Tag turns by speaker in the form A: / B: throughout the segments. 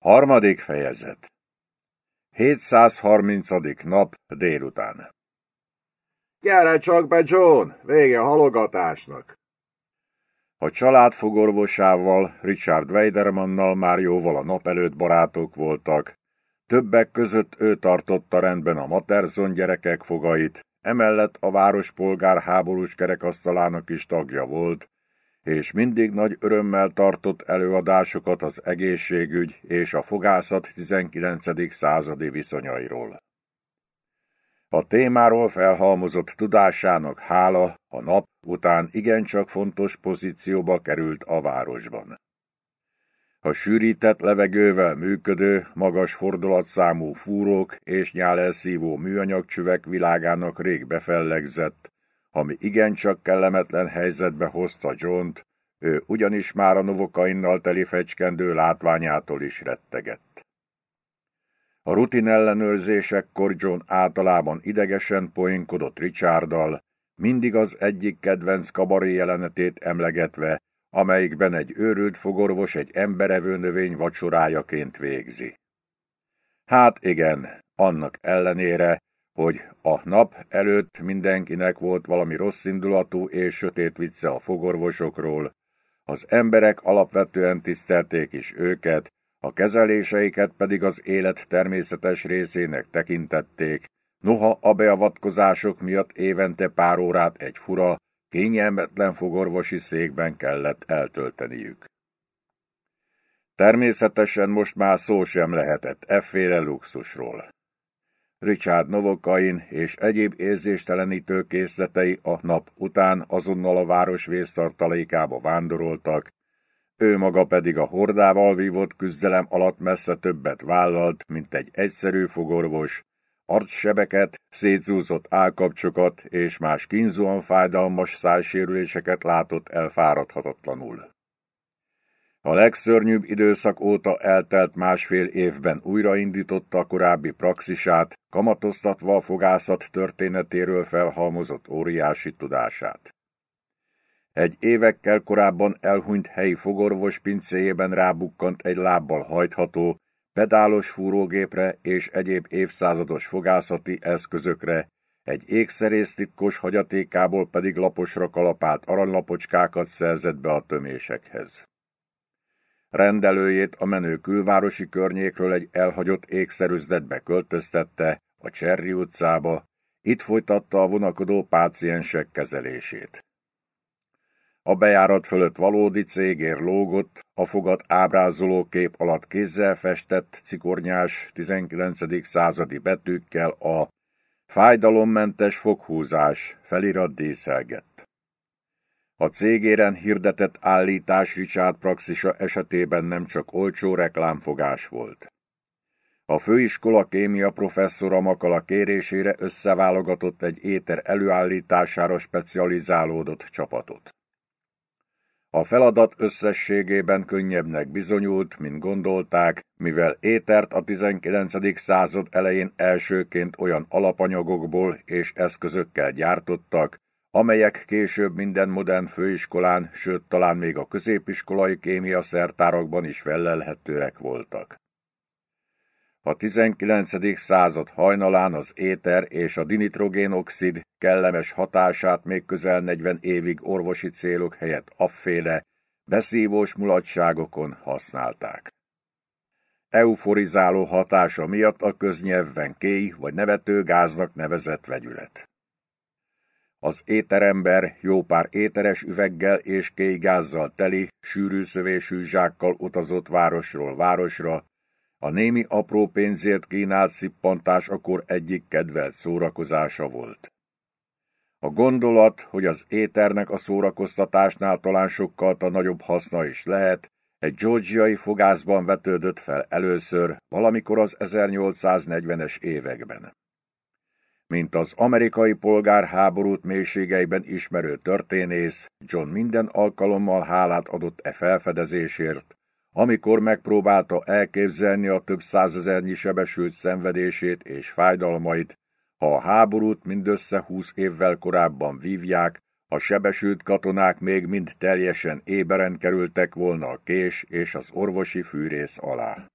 A: Harmadik fejezet 730. nap délután
B: Gyere csak be, John! Vége halogatásnak!
A: A család fogorvosával, Richard Weidermannal már jóval a nap előtt barátok voltak. Többek között ő tartotta rendben a Materzon gyerekek fogait, emellett a várospolgár háborús kerekasztalának is tagja volt, és mindig nagy örömmel tartott előadásokat az egészségügy és a fogászat 19. századi viszonyairól. A témáról felhalmozott tudásának hála a nap után igencsak fontos pozícióba került a városban. A sűrített levegővel működő, magas fordulatszámú fúrók és nyálelszívó műanyagcsüvek világának rég befellegzett, ami igencsak kellemetlen helyzetbe hozta Johnt, ő ugyanis már a novokainnal teli fecskendő látványától is rettegett. A rutin ellenőrzésekkor John általában idegesen poénkodott Richarddal, mindig az egyik kedvenc kabaré jelenetét emlegetve, amelyikben egy őrült fogorvos egy emberevő növény vacsorájaként végzi. Hát igen, annak ellenére, hogy a nap előtt mindenkinek volt valami rosszindulatú és sötét vicce a fogorvosokról, az emberek alapvetően tisztelték is őket, a kezeléseiket pedig az élet természetes részének tekintették, noha a beavatkozások miatt évente pár órát egy fura, kényelmetlen fogorvosi székben kellett eltölteniük. Természetesen most már szó sem lehetett efféle luxusról. Richard Novokain és egyéb érzéstelenítő készletei a nap után azonnal a város vésztartalékába vándoroltak, ő maga pedig a hordával vívott küzdelem alatt messze többet vállalt, mint egy egyszerű fogorvos, arcsebeket, szétzúzott állkapcsokat és más kínzóan fájdalmas szájsérüléseket látott elfáradhatatlanul. A legszörnyűbb időszak óta eltelt másfél évben újraindította a korábbi praxisát, kamatoztatva a fogászat történetéről felhalmozott óriási tudását. Egy évekkel korábban elhunyt helyi fogorvos pincéjében rábukkant egy lábbal hajtható, pedálos fúrógépre és egyéb évszázados fogászati eszközökre, egy ékszerész titkos hagyatékából pedig laposra kalapált aranylapocskákat szerzett be a tömésekhez. Rendelőjét a menő külvárosi környékről egy elhagyott ékszerüzletbe költöztette, a Cserri utcába, itt folytatta a vonakodó páciensek kezelését. A bejárat fölött valódi cégér lógott, a fogat ábrázoló kép alatt kézzel festett cikornyás 19. századi betűkkel a fájdalommentes foghúzás felirat díszelgett. A cégéren hirdetett állítás Richard praxisa esetében nem csak olcsó reklámfogás volt. A főiskola kémia professzora Makala kérésére összeválogatott egy éter előállítására specializálódott csapatot. A feladat összességében könnyebbnek bizonyult, mint gondolták, mivel étert a 19. század elején elsőként olyan alapanyagokból és eszközökkel gyártottak, amelyek később minden modern főiskolán, sőt talán még a középiskolai kémia szertárakban is felelhetőek voltak. A 19. század hajnalán az éter és a dinitrogénoxid kellemes hatását még közel 40 évig orvosi célok helyett afféle, beszívós mulatságokon használták. Euforizáló hatása miatt a köznyelvben kéj vagy nevető gáznak nevezett vegyület. Az éterember jó pár éteres üveggel és kéjgázzal teli, sűrű szövésű zsákkal utazott városról városra, a némi apró pénzért kínált szippantás akkor egyik kedvelt szórakozása volt. A gondolat, hogy az éternek a szórakoztatásnál talán sokkal a nagyobb haszna is lehet, egy georgiai fogászban vetődött fel először, valamikor az 1840-es években. Mint az amerikai polgárháborút mélységeiben ismerő történész, John minden alkalommal hálát adott e felfedezésért, amikor megpróbálta elképzelni a több százezernyi sebesült szenvedését és fájdalmait, ha a háborút mindössze húsz évvel korábban vívják, a sebesült katonák még mind teljesen éberen kerültek volna a kés és az orvosi fűrész alá.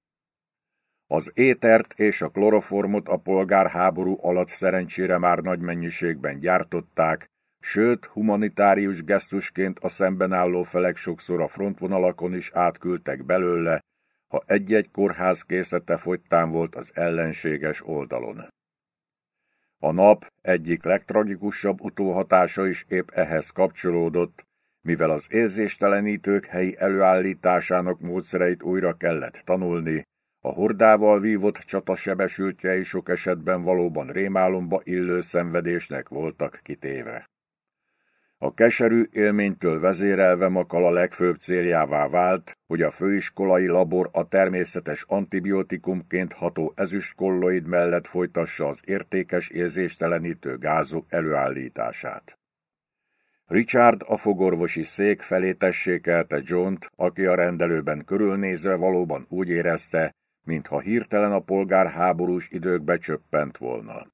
A: Az étert és a kloroformot a polgárháború alatt szerencsére már nagy mennyiségben gyártották, sőt, humanitárius gesztusként a szemben álló felek sokszor a frontvonalakon is átküldtek belőle, ha egy-egy kórház készete fogytán volt az ellenséges oldalon. A nap egyik legtragikusabb utóhatása is épp ehhez kapcsolódott, mivel az érzéstelenítők helyi előállításának módszereit újra kellett tanulni, a hordával vívott csata sok esetben valóban rémálomba illő szenvedésnek voltak kitéve. A keserű élménytől vezérelve Makala legfőbb céljává vált, hogy a főiskolai labor a természetes antibiotikumként ható ezüstkolloid mellett folytassa az értékes érzéstelenítő gázok előállítását. Richard a fogorvosi szék felé tessékelte John-t, aki a rendelőben körülnézve valóban úgy érezte, mintha hirtelen a polgárháborús időkbe csöppent volna.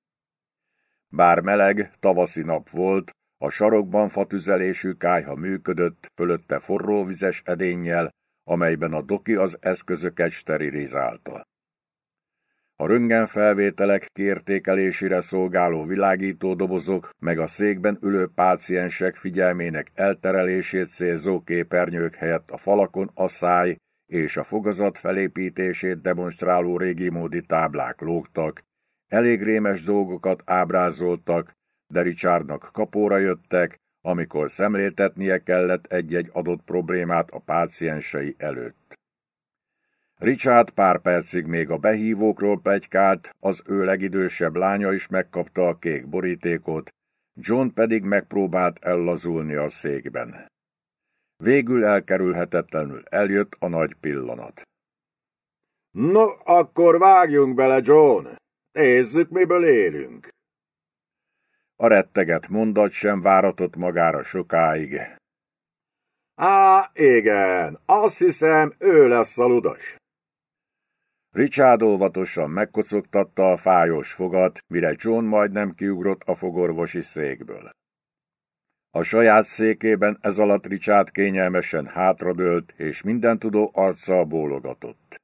A: Bár meleg, tavaszi nap volt, a sarokban fatüzelésű kájha működött, fölötte forró vizes edénnyel, amelyben a doki az eszközöket sterilizálta. A röntgenfelvételek kiértékelésére szolgáló világítódobozok meg a székben ülő páciensek figyelmének elterelését célzó képernyők helyett a falakon a száj és a fogazat felépítését demonstráló régi módi táblák lógtak, elég rémes dolgokat ábrázoltak, de Richardnak kapóra jöttek, amikor szemléltetnie kellett egy-egy adott problémát a páciensei előtt. Richard pár percig még a behívókról plegykált, az ő legidősebb lánya is megkapta a kék borítékot, John pedig megpróbált ellazulni a székben. Végül elkerülhetetlenül eljött a nagy pillanat.
B: No, akkor vágjunk bele, John! Nézzük, miből élünk!
A: A retteget mondat sem váratott magára sokáig.
B: Á, igen, azt hiszem, ő lesz a ludas.
A: Richard óvatosan megkocogtatta a fájós fogat, mire John majdnem kiugrott a fogorvosi székből. A saját székében ez alatt Richard kényelmesen hátradőlt, és mindentudó arccal bólogatott.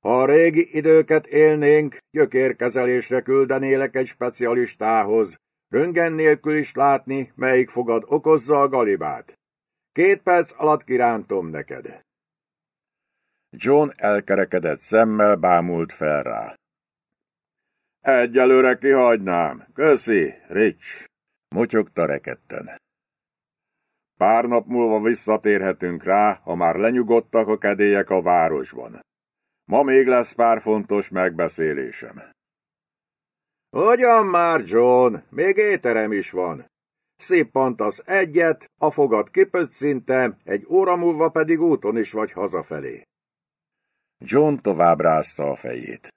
B: Ha a régi időket élnénk, gyökérkezelésre küldenélek egy specialistához, röngen nélkül is látni, melyik fogad okozza a galibát. Két perc alatt kirántom neked.
A: John elkerekedett szemmel bámult fel rá.
B: Egyelőre kihagynám. Köszi, Rich.
A: Motyogta reketten.
B: Pár nap múlva visszatérhetünk rá, ha már lenyugodtak a kedélyek a városban. Ma még lesz pár fontos megbeszélésem. Hogyan már, John? Még éterem is van. Szippant az egyet, a fogad kipöccintem, egy óra múlva pedig úton is vagy hazafelé.
A: John tovább rázta a fejét.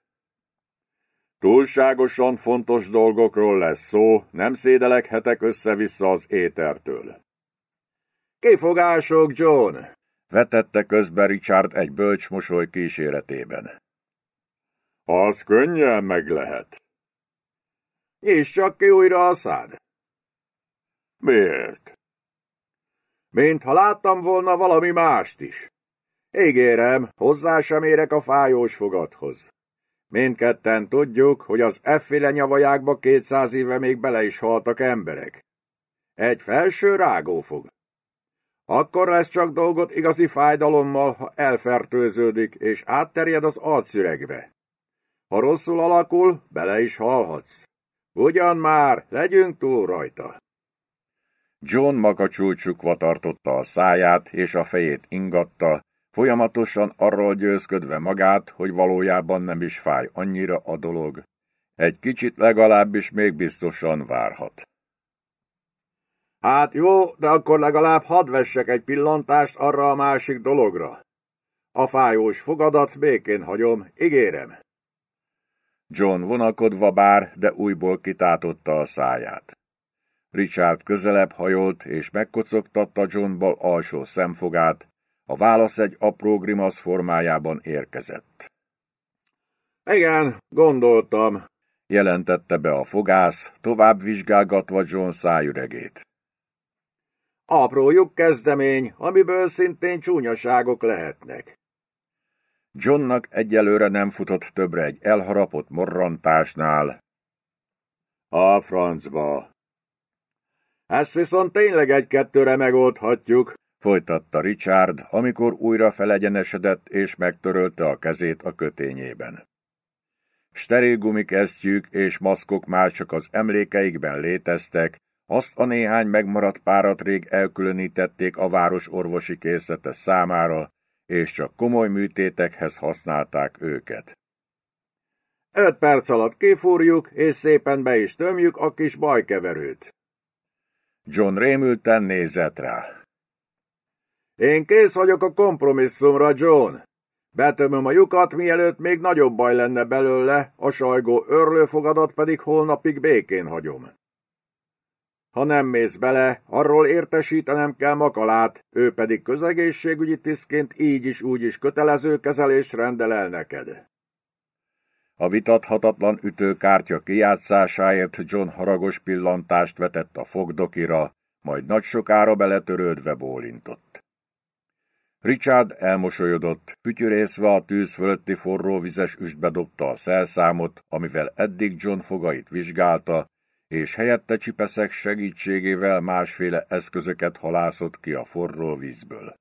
B: Túlságosan fontos dolgokról lesz szó, nem szédelekhetek össze-vissza az étertől. Kifogások, John!
A: vetette közbe Richard egy bölcs mosoly kíséretében.
B: Az könnyen meg lehet. És csak ki újra a szád. Miért? Mintha láttam volna valami mást is. Ígérem, hozzá sem érek a fájós fogathoz. Mindketten tudjuk, hogy az efféle nyavajákba kétszáz éve még bele is haltak emberek. Egy felső rágófog. Akkor lesz csak dolgot igazi fájdalommal, ha elfertőződik és átterjed az arcüregbe. Ha rosszul alakul, bele is halhatsz. Ugyan már, legyünk túl rajta.
A: John maga csúcsukva tartotta a száját, és a fejét ingatta, folyamatosan arról győzködve magát, hogy valójában nem is fáj annyira a dolog. Egy kicsit legalábbis még biztosan várhat.
B: Hát jó, de akkor legalább hadd vessek egy pillantást arra a másik dologra. A fájós fogadat békén hagyom, ígérem.
A: John vonakodva bár, de újból kitátotta a száját. Richard közelebb hajolt, és megkocogtatta Johnból alsó szemfogát, a válasz egy apró grimasz formájában érkezett.
B: Igen, gondoltam,
A: jelentette be a fogász, tovább vizsgálgatva John szájüregét.
B: Apró kezdemény, amiből szintén csúnyaságok lehetnek.
A: Johnnak egyelőre nem futott többre egy elharapott morrantásnál.
B: A francba! Ezt viszont tényleg egy-kettőre megoldhatjuk,
A: folytatta Richard, amikor újra felegyenesedett és megtörölte a kezét a kötényében. Steril gumikesztyűk és maszkok már csak az emlékeikben léteztek, azt a néhány megmaradt párat rég elkülönítették a város orvosi készlete számára, és csak komoly műtétekhez használták őket.
B: Öt perc alatt kifúrjuk, és szépen be is tömjük a kis bajkeverőt.
A: John rémülten nézett rá.
B: Én kész vagyok a kompromisszumra, John. Betömöm a lyukat, mielőtt még nagyobb baj lenne belőle, a sajgó örlőfogadat pedig holnapig békén hagyom. Ha nem mész bele, arról értesítenem kell Makalát, ő pedig közegészségügyi tisztként így is úgy is kötelező kezelést rendel el neked.
A: A vitathatatlan ütőkártya kijátszásáért John haragos pillantást vetett a fogdokira, majd nagy sokára beletörődve bólintott. Richard elmosolyodott, fütyörészve a tűz fölötti forró vizes üstbe dobta a szelszámot, amivel eddig John fogait vizsgálta, és helyette csipeszek segítségével másféle eszközöket halászott ki a forró vízből.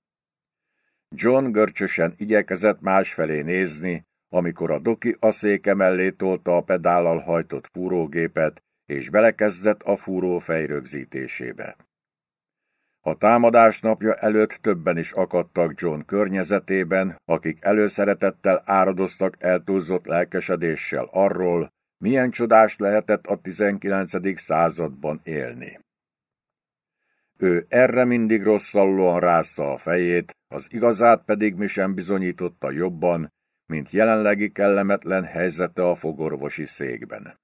A: John görcsösen igyekezett másfelé nézni, amikor a doki a széke mellé tolta a pedállal hajtott fúrógépet, és belekezdett a fúró fejrögzítésébe. A támadás napja előtt többen is akadtak John környezetében, akik előszeretettel áradoztak eltúlzott lelkesedéssel arról, milyen csodás lehetett a 19. században élni. Ő erre mindig rosszallóan rázta a fejét, az igazát pedig mi sem bizonyította jobban, mint jelenlegi kellemetlen helyzete a fogorvosi székben.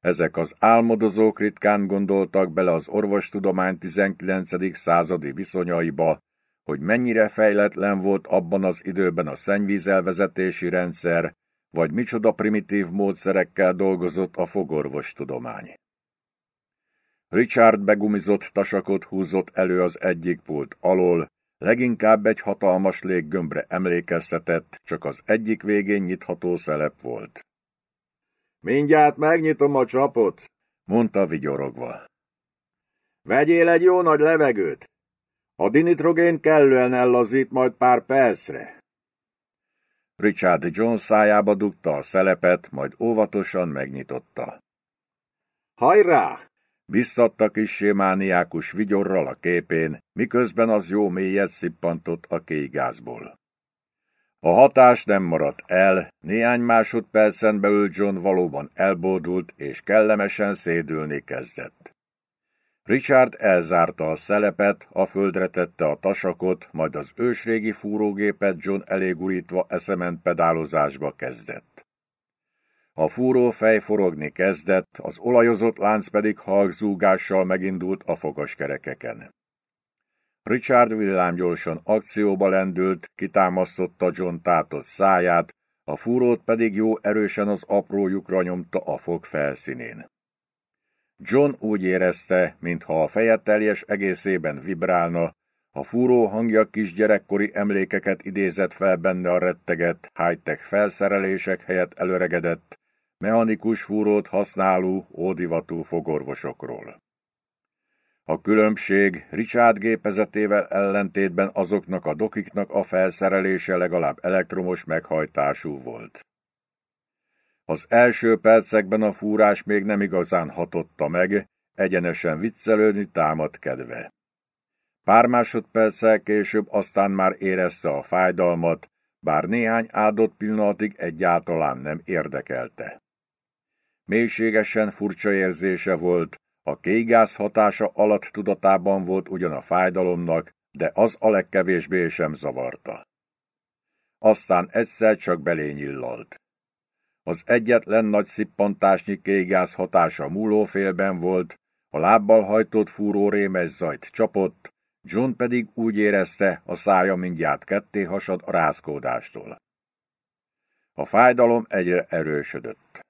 A: Ezek az álmodozók ritkán gondoltak bele az orvostudomány 19. századi viszonyaiba, hogy mennyire fejletlen volt abban az időben a szennyvízelvezetési rendszer, vagy micsoda primitív módszerekkel dolgozott a fogorvostudomány. Richard begumizott tasakot húzott elő az egyik pult alól, leginkább egy hatalmas léggömbre emlékeztetett, csak az egyik végén nyitható szelep volt.
B: Mindjárt megnyitom a csapot,
A: mondta vigyorogva.
B: Vegyél egy jó nagy levegőt. A dinitrogén kellően ellazít majd pár percre.
A: Richard Jones szájába dugta a szelepet, majd óvatosan megnyitotta.
B: Hajrá!
A: Visszadta kis sémániákus vigyorral a képén, miközben az jó mélyet szippantott a kéigázból. A hatás nem maradt el, néhány másodpercen belül John valóban elbódult és kellemesen szédülni kezdett. Richard elzárta a szelepet, a földre tette a tasakot, majd az ősrégi fúrógépet John elé gurítva eszement pedálozásba kezdett. A fúró fej forogni kezdett, az olajozott lánc pedig halkzúgással megindult a fogaskerekeken. Richard villámgyorsan akcióba lendült, kitámasztotta John tátott száját, a fúrót pedig jó erősen az apró lyukra nyomta a fog felszínén. John úgy érezte, mintha a feje teljes egészében vibrálna, a fúró hangja kisgyerekkori emlékeket idézett fel benne a retteget, high-tech felszerelések helyett előregedett, mechanikus fúrót használó, ódivatú fogorvosokról. A különbség Richard gépezetével ellentétben azoknak a dokiknak a felszerelése legalább elektromos meghajtású volt. Az első percekben a fúrás még nem igazán hatotta meg, egyenesen viccelődni támad kedve. Pár másodperccel később aztán már érezte a fájdalmat, bár néhány áldott pillanatig egyáltalán nem érdekelte. Mélységesen furcsa érzése volt, a kéigáz hatása alatt tudatában volt ugyan a fájdalomnak, de az a legkevésbé sem zavarta. Aztán egyszer csak belényillalt. Az egyetlen nagy szippantásnyi kéigáz hatása múlófélben volt, a lábbal hajtott fúró rémes zajt csapott, John pedig úgy érezte, a szája mindjárt ketté hasad a rázkódástól. A fájdalom egyre erősödött.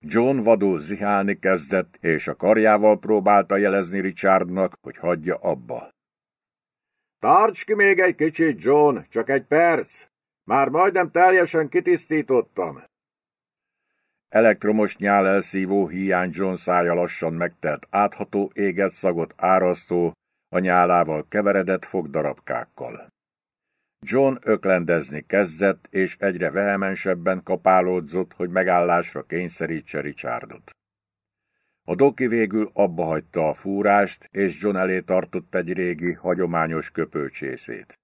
A: John vadul zihálni kezdett, és a karjával próbálta jelezni Richardnak, hogy hagyja abba.
B: Tarts ki még egy kicsit, John, csak egy perc! Már majdnem teljesen kitisztítottam.
A: Elektromos nyálelszívó hiány John szája lassan megtelt átható éget szagot árasztó, a nyálával keveredett fogdarabkákkal. John öklendezni kezdett, és egyre vehemensebben kapálódzott, hogy megállásra kényszerítse Richardot. A doki végül abba hagyta a fúrást, és John elé tartott egy régi, hagyományos köpőcsészét.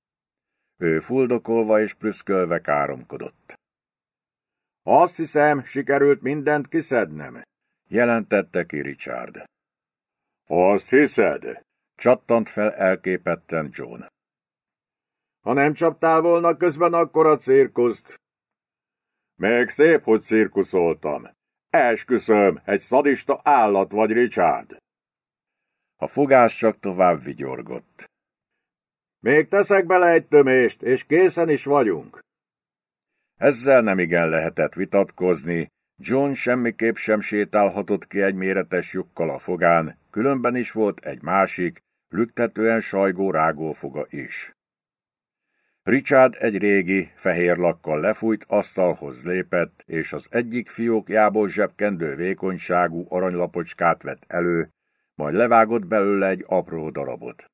A: Ő fuldokolva és prüszkölve káromkodott.
B: Azt hiszem, sikerült mindent kiszednem,
A: jelentette ki Richard.
B: Azt hiszed?
A: Csattant fel elképetten John.
B: Ha nem csaptál volna közben akkor a cirkuszt. Még szép, hogy cirkuszoltam. Esküszöm, egy szadista állat vagy, Richard.
A: A fogás csak tovább vigyorgott.
B: Még teszek bele egy tömést, és készen is vagyunk.
A: Ezzel nem igen lehetett vitatkozni, John semmiképp sem sétálhatott ki egy méretes lyukkal a fogán, különben is volt egy másik, lüktetően sajgó rágófoga is. Richard egy régi, fehér lakkal lefújt asztalhoz lépett, és az egyik fiókjából zsebkendő vékonyságú aranylapocskát vett elő, majd levágott belőle egy apró darabot.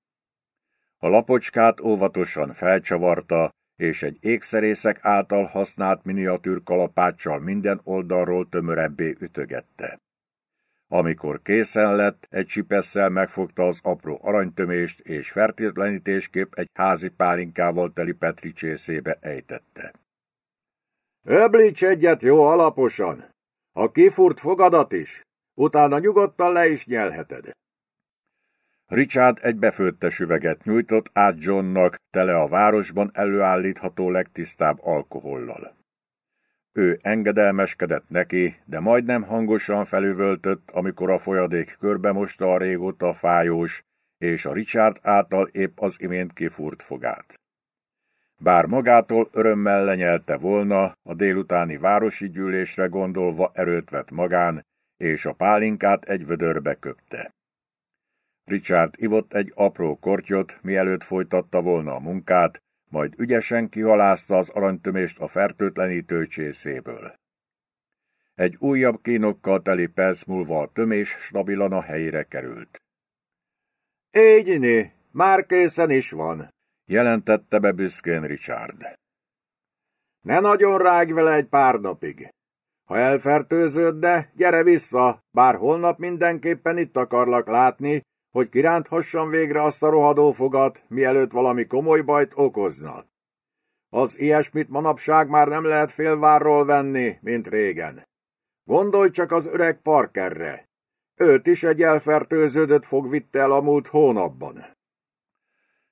A: A lapocskát óvatosan felcsavarta, és egy ékszerészek által használt miniatűr kalapáccsal minden oldalról tömörebbé ütögette. Amikor készen lett, egy csipesszel megfogta az apró aranytömést, és fertőtlenítésképp egy házi pálinkával teli Petri csészébe ejtette.
B: Öblíts egyet jó alaposan! A kifurt fogadat is, utána nyugodtan le is nyelheted.
A: Richard egy befőttes üveget nyújtott át Johnnak, tele a városban előállítható legtisztább alkohollal. Ő engedelmeskedett neki, de majdnem hangosan felüvöltött, amikor a folyadék körbemosta a régóta fájós, és a Richard által épp az imént kifúrt fogát. Bár magától örömmel lenyelte volna, a délutáni városi gyűlésre gondolva erőt vett magán, és a pálinkát egy vödörbe köpte. Richard ivott egy apró kortyot, mielőtt folytatta volna a munkát, majd ügyesen kihalázta az aranytömést a fertőtlenítő csészéből. Egy újabb kínokkal teli perc múlva a tömés stabilan a helyére került.
B: Égyni, már készen is van,
A: jelentette be büszkén Richard.
B: Ne nagyon rágj vele egy pár napig. Ha elfertőződne, gyere vissza, bár holnap mindenképpen itt akarlak látni, hogy kiránthassam végre azt a rohadó fogat, mielőtt valami komoly bajt okozna. Az ilyesmit manapság már nem lehet félvárról venni, mint régen. Gondolj csak az öreg Parkerre. Őt is egy elfertőződött fog vitte el a múlt hónapban.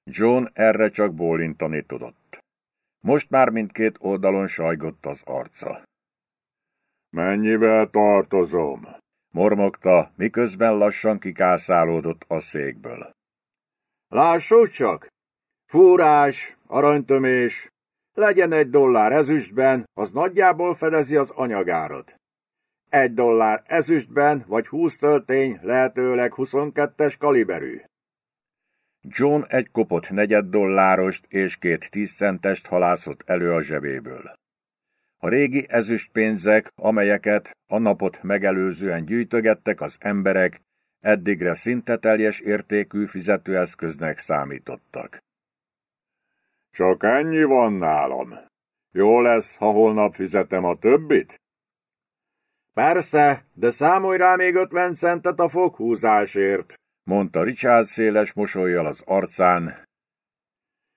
A: John erre csak bólintani tudott. Most már mindkét oldalon sajgott az arca.
B: Mennyivel tartozom?
A: Mormogta, miközben lassan kikászálódott a székből.
B: Lássuk csak! Fúrás, aranytömés, legyen egy dollár ezüstben, az nagyjából fedezi az anyagárat. Egy dollár ezüstben, vagy húsz töltény, lehetőleg 22-es kaliberű.
A: John egy kopott negyed dollárost és két tízcentest halászott elő a zsebéből. A régi ezüstpénzek, amelyeket a napot megelőzően gyűjtögettek az emberek, eddigre szinte teljes értékű fizetőeszköznek számítottak.
B: Csak ennyi van nálam. Jó lesz, ha holnap fizetem a többit? Persze, de számolj rá még ötven centet a foghúzásért,
A: mondta Richard széles mosolyjal az arcán.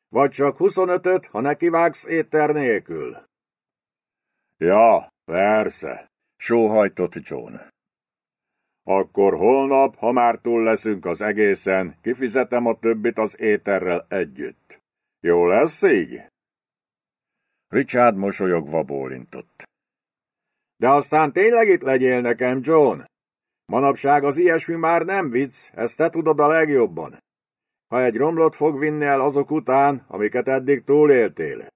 B: Vagy csak huszonötöt, ha nekivágsz éter nélkül.
A: Ja, persze, sóhajtott John.
B: Akkor holnap, ha már túl leszünk az egészen, kifizetem a többit az éterrel együtt. Jó lesz így?
A: Richard mosolyogva bólintott.
B: De aztán tényleg itt legyél nekem, John. Manapság az ilyesmi már nem vicc, ezt te tudod a legjobban. Ha egy romlot fog vinni el azok után, amiket eddig túléltél.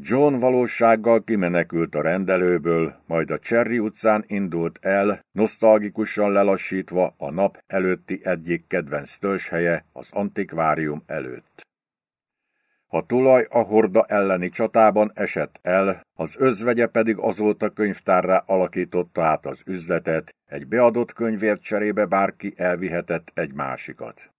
A: John valósággal kimenekült a rendelőből, majd a Cherry utcán indult el, nosztalgikusan lelassítva a nap előtti egyik kedvenc törzshelye az antikvárium előtt. A tulaj a horda elleni csatában esett el, az özvegye pedig azóta könyvtárrá alakította át az üzletet, egy beadott könyvért cserébe bárki elvihetett egy másikat.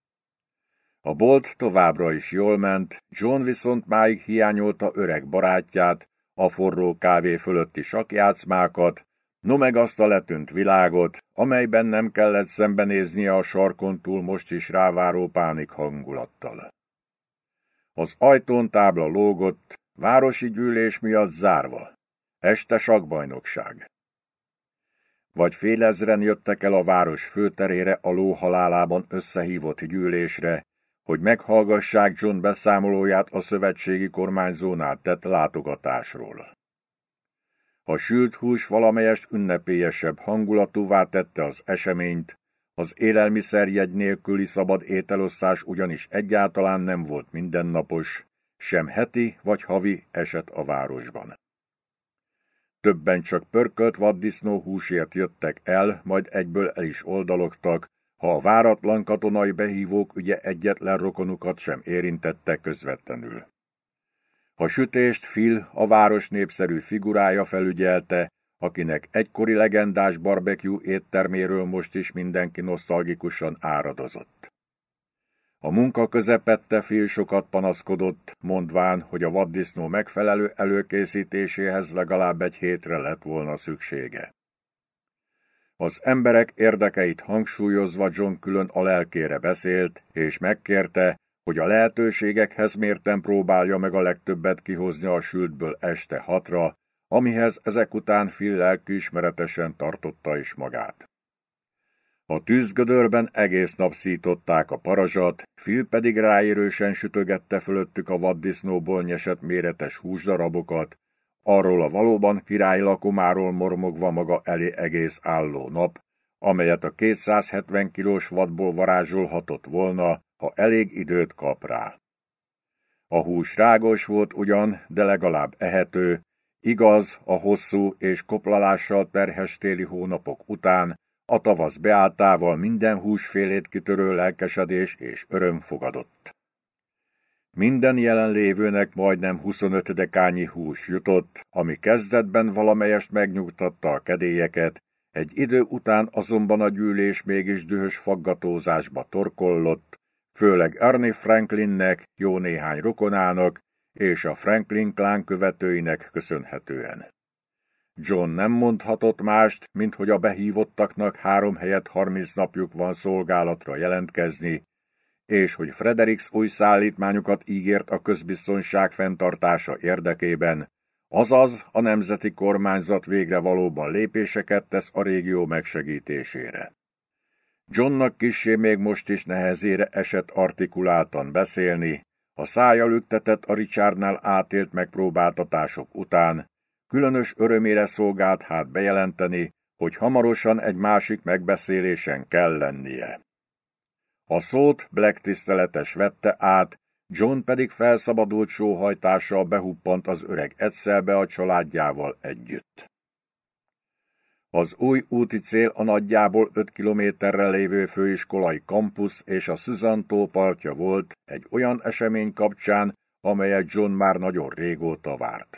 A: A bolt továbbra is jól ment, John viszont máig hiányolta öreg barátját, a forró kávé fölötti sakjátszmákat, no meg azt a letűnt világot, amelyben nem kellett szembenéznie a sarkon túl most is ráváró pánik hangulattal. Az ajtón tábla lógott, városi gyűlés miatt zárva. Este sakbajnokság. Vagy félezren jöttek el a város főterére a lóhalálában összehívott gyűlésre, hogy meghallgassák John beszámolóját a szövetségi kormányzónál tett látogatásról. A sült hús valamelyest ünnepélyesebb hangulatúvá tette az eseményt, az élelmiszerjegy nélküli szabad ételosztás ugyanis egyáltalán nem volt mindennapos, sem heti vagy havi eset a városban. Többen csak pörkölt vaddisznó húsért jöttek el, majd egyből el is oldalogtak, ha a váratlan katonai behívók ügye egyetlen rokonukat sem érintette közvetlenül. A sütést Phil, a város népszerű figurája felügyelte, akinek egykori legendás barbecue étterméről most is mindenki nosztalgikusan áradozott. A munka közepette Phil sokat panaszkodott, mondván, hogy a vaddisznó megfelelő előkészítéséhez legalább egy hétre lett volna szüksége. Az emberek érdekeit hangsúlyozva John külön a lelkére beszélt, és megkérte, hogy a lehetőségekhez mérten próbálja meg a legtöbbet kihozni a sültből este hatra, amihez ezek után Phil lelkiismeretesen tartotta is magát. A tűzgödörben egész nap szították a parazsat, Phil pedig ráérősen sütögette fölöttük a vaddisznóból nyesett méretes húsdarabokat, arról a valóban királyi lakomáról mormogva maga elé egész álló nap, amelyet a 270 kilós vadból varázsolhatott volna, ha elég időt kap rá. A hús rágos volt ugyan, de legalább ehető, igaz, a hosszú és koplalással terhes téli hónapok után a tavasz beáltával minden húsfélét kitörő lelkesedés és öröm fogadott. Minden jelenlévőnek majdnem 25 dekányi hús jutott, ami kezdetben valamelyest megnyugtatta a kedélyeket, egy idő után azonban a gyűlés mégis dühös faggatózásba torkollott, főleg Ernie Franklinnek, jó néhány rokonának és a Franklin klán követőinek köszönhetően. John nem mondhatott mást, mint hogy a behívottaknak három helyet harminc napjuk van szolgálatra jelentkezni, és hogy Fredericks új szállítmányukat ígért a közbiztonság fenntartása érdekében, azaz a nemzeti kormányzat végre valóban lépéseket tesz a régió megsegítésére. Johnnak kissé még most is nehezére esett artikuláltan beszélni, a szája lüktetett a Richardnál átélt megpróbáltatások után, különös örömére szolgált hát bejelenteni, hogy hamarosan egy másik megbeszélésen kell lennie. A szót Black tiszteletes vette át, John pedig felszabadult sóhajtással behuppant az öreg Edszelbe a családjával együtt. Az új úti cél a nagyjából 5 kilométerre lévő főiskolai kampusz és a Szüzantó partja volt egy olyan esemény kapcsán, amelyet John már nagyon régóta várt.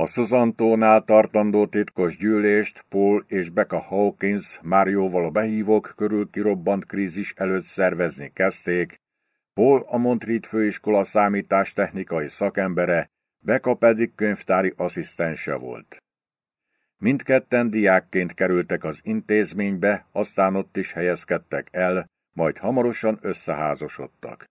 A: A Szuzantónál tartandó titkos gyűlést Paul és Becca Hawkins már jóval a behívók körül kirobbant krízis előtt szervezni kezdték, Paul a Montreat főiskola számítástechnikai szakembere, Becca pedig könyvtári asszisztense volt. Mindketten diákként kerültek az intézménybe, aztán ott is helyezkedtek el, majd hamarosan összeházosodtak.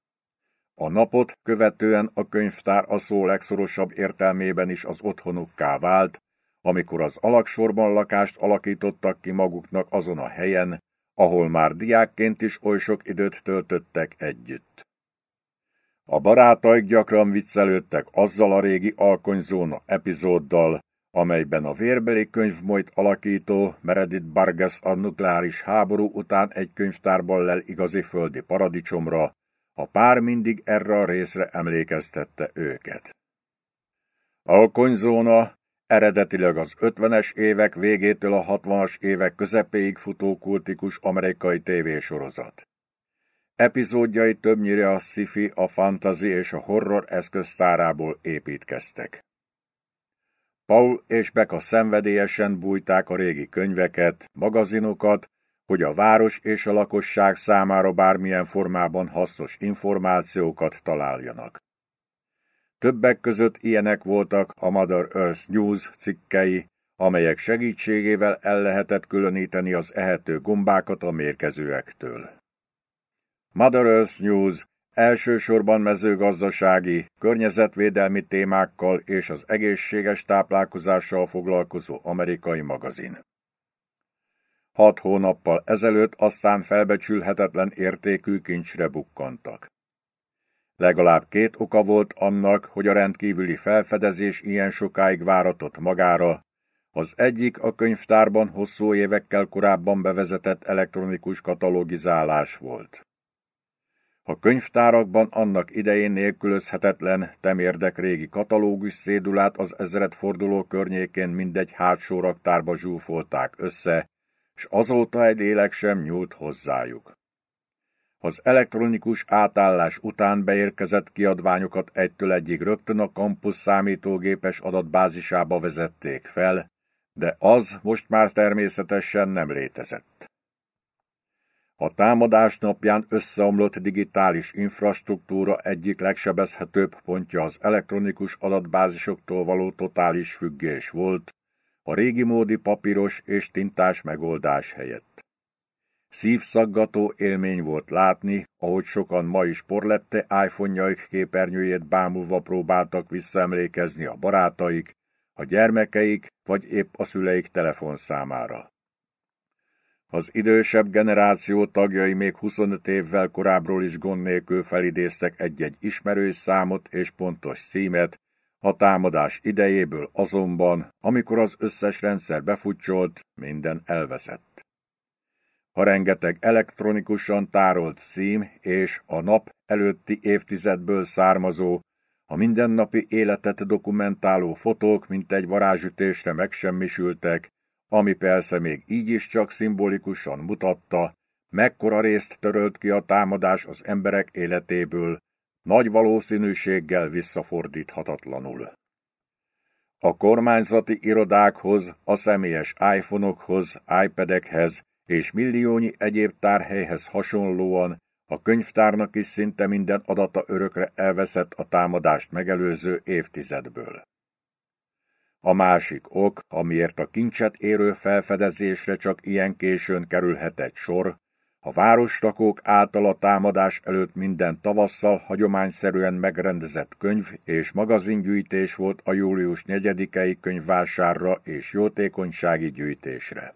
A: A napot követően a könyvtár a szó legszorosabb értelmében is az otthonukká vált, amikor az alaksorban lakást alakítottak ki maguknak azon a helyen, ahol már diákként is oly sok időt töltöttek együtt. A barátaik gyakran viccelődtek azzal a régi alkonyzóna epizóddal, amelyben a vérbeli könyvmolyt alakító Meredith Barges a nukleáris háború után egy könyvtárban lel igazi földi paradicsomra, a pár mindig erre a részre emlékeztette őket. Alkonyzóna eredetileg az 50-es évek végétől a 60-as évek közepéig futó kultikus amerikai tévésorozat. Epizódjai többnyire a sci-fi, a fantasy és a horror eszköztárából építkeztek. Paul és Becca szenvedélyesen bújták a régi könyveket, magazinokat, hogy a város és a lakosság számára bármilyen formában hasznos információkat találjanak. Többek között ilyenek voltak a Mother Earth News cikkei, amelyek segítségével el lehetett különíteni az ehető gombákat a mérkezőektől. Mother Earth News elsősorban mezőgazdasági, környezetvédelmi témákkal és az egészséges táplálkozással foglalkozó amerikai magazin. Hat hónappal ezelőtt aztán felbecsülhetetlen értékű kincsre bukkantak. Legalább két oka volt annak, hogy a rendkívüli felfedezés ilyen sokáig váratott magára. Az egyik a könyvtárban hosszú évekkel korábban bevezetett elektronikus katalogizálás volt. A könyvtárakban annak idején nélkülözhetetlen temérdek régi katalógus szédulát az ezredforduló környékén mindegy hátsó raktárba zsúfolták össze, s azóta egy lélek sem nyúlt hozzájuk. Az elektronikus átállás után beérkezett kiadványokat egytől egyig rögtön a kampusz számítógépes adatbázisába vezették fel, de az most már természetesen nem létezett. A támadás napján összeomlott digitális infrastruktúra egyik legsebezhetőbb pontja az elektronikus adatbázisoktól való totális függés volt, a régi módi papíros és tintás megoldás helyett. Szívszaggató élmény volt látni, ahogy sokan ma is porlette iPhone-jaik képernyőjét bámulva próbáltak visszaemlékezni a barátaik, a gyermekeik vagy épp a szüleik telefonszámára. Az idősebb generáció tagjai még 25 évvel korábbról is gond nélkül felidéztek egy-egy ismerős számot és pontos címet, a támadás idejéből azonban, amikor az összes rendszer befutcsolt, minden elveszett. A rengeteg elektronikusan tárolt szím és a nap előtti évtizedből származó, a mindennapi életet dokumentáló fotók mint egy varázsütésre megsemmisültek, ami persze még így is csak szimbolikusan mutatta, mekkora részt törölt ki a támadás az emberek életéből, nagy valószínűséggel visszafordíthatatlanul. A kormányzati irodákhoz, a személyes iPhone-okhoz, iPad-ekhez és milliónyi egyéb tárhelyhez hasonlóan a könyvtárnak is szinte minden adata örökre elveszett a támadást megelőző évtizedből. A másik ok, amiért a kincset érő felfedezésre csak ilyen későn kerülhetett sor, a városrakók által a támadás előtt minden tavasszal hagyományszerűen megrendezett könyv és magazingyűjtés volt a július 4-i könyvvásárra és jótékonysági gyűjtésre.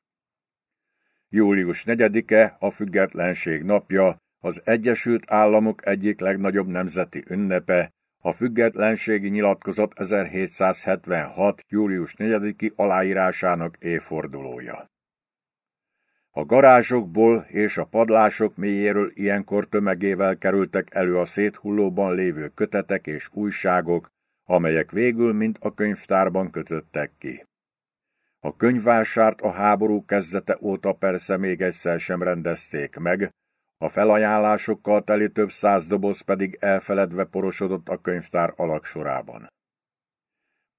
A: Július 4-e a függetlenség napja, az Egyesült Államok egyik legnagyobb nemzeti ünnepe, a függetlenségi nyilatkozat 1776. július 4-i aláírásának évfordulója. A garázsokból és a padlások mélyéről ilyenkor tömegével kerültek elő a széthullóban lévő kötetek és újságok, amelyek végül mind a könyvtárban kötöttek ki. A könyvvásárt a háború kezdete óta persze még egyszer sem rendezték meg, a felajánlásokkal teli több száz doboz pedig elfeledve porosodott a könyvtár alaksorában.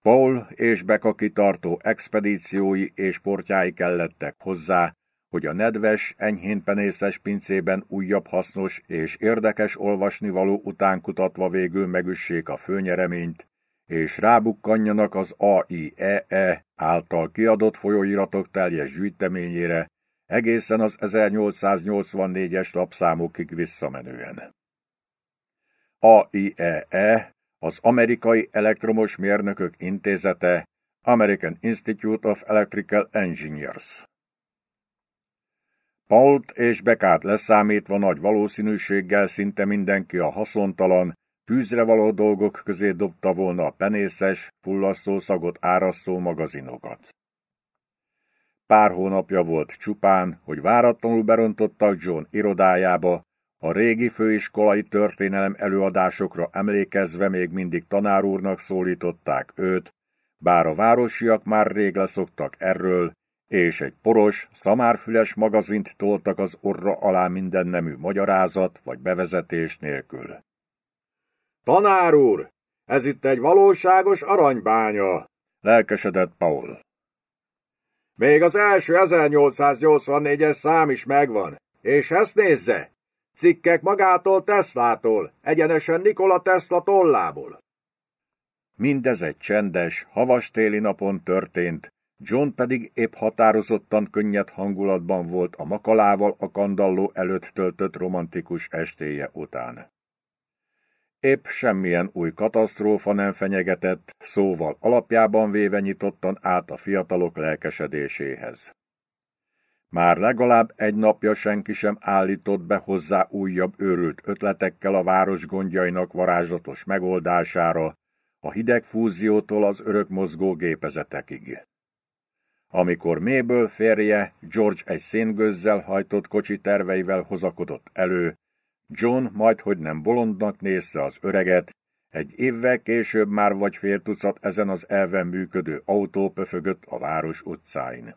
A: Paul és Beka kitartó expedíciói és portjái kellettek hozzá, hogy a nedves, enyhén penészes pincében újabb hasznos és érdekes olvasnivaló után kutatva végül megüssék a főnyereményt, és rábukkanjanak az AIEE e által kiadott folyóiratok teljes gyűjteményére, egészen az 1884-es lapszámokig visszamenően. AIEE, e, az Amerikai Elektromos Mérnökök Intézete, American Institute of Electrical Engineers. Pault és Bekát leszámítva nagy valószínűséggel szinte mindenki a haszontalan, tűzre való dolgok közé dobta volna a penészes, fullasztó szagot árasztó magazinokat. Pár hónapja volt csupán, hogy váratlanul berontottak John irodájába, a régi főiskolai történelem előadásokra emlékezve még mindig tanárúrnak szólították őt, bár a városiak már rég leszoktak erről, és egy poros, szamárfüles magazint toltak az orra alá minden nemű magyarázat vagy bevezetés nélkül.
B: Tanár úr, ez itt egy valóságos aranybánya,
A: lelkesedett Paul.
B: Még az első 1884-es szám is megvan, és ezt nézze! Cikkek magától Teslától, egyenesen Nikola Tesla tollából.
A: Mindez egy csendes, havas téli napon történt, John pedig épp határozottan könnyed hangulatban volt a makalával a kandalló előtt töltött romantikus estéje után. Épp semmilyen új katasztrófa nem fenyegetett, szóval alapjában véve nyitottan át a fiatalok lelkesedéséhez. Már legalább egy napja senki sem állított be hozzá újabb őrült ötletekkel a város gondjainak varázslatos megoldására, a hideg fúziótól az örök mozgó gépezetekig. Amikor Mabel férje, George egy széngőzzel hajtott kocsi terveivel hozakodott elő, John majdhogy nem bolondnak nézte az öreget, egy évvel később már vagy fél tucat ezen az elven működő autó pöfögött a város utcáin.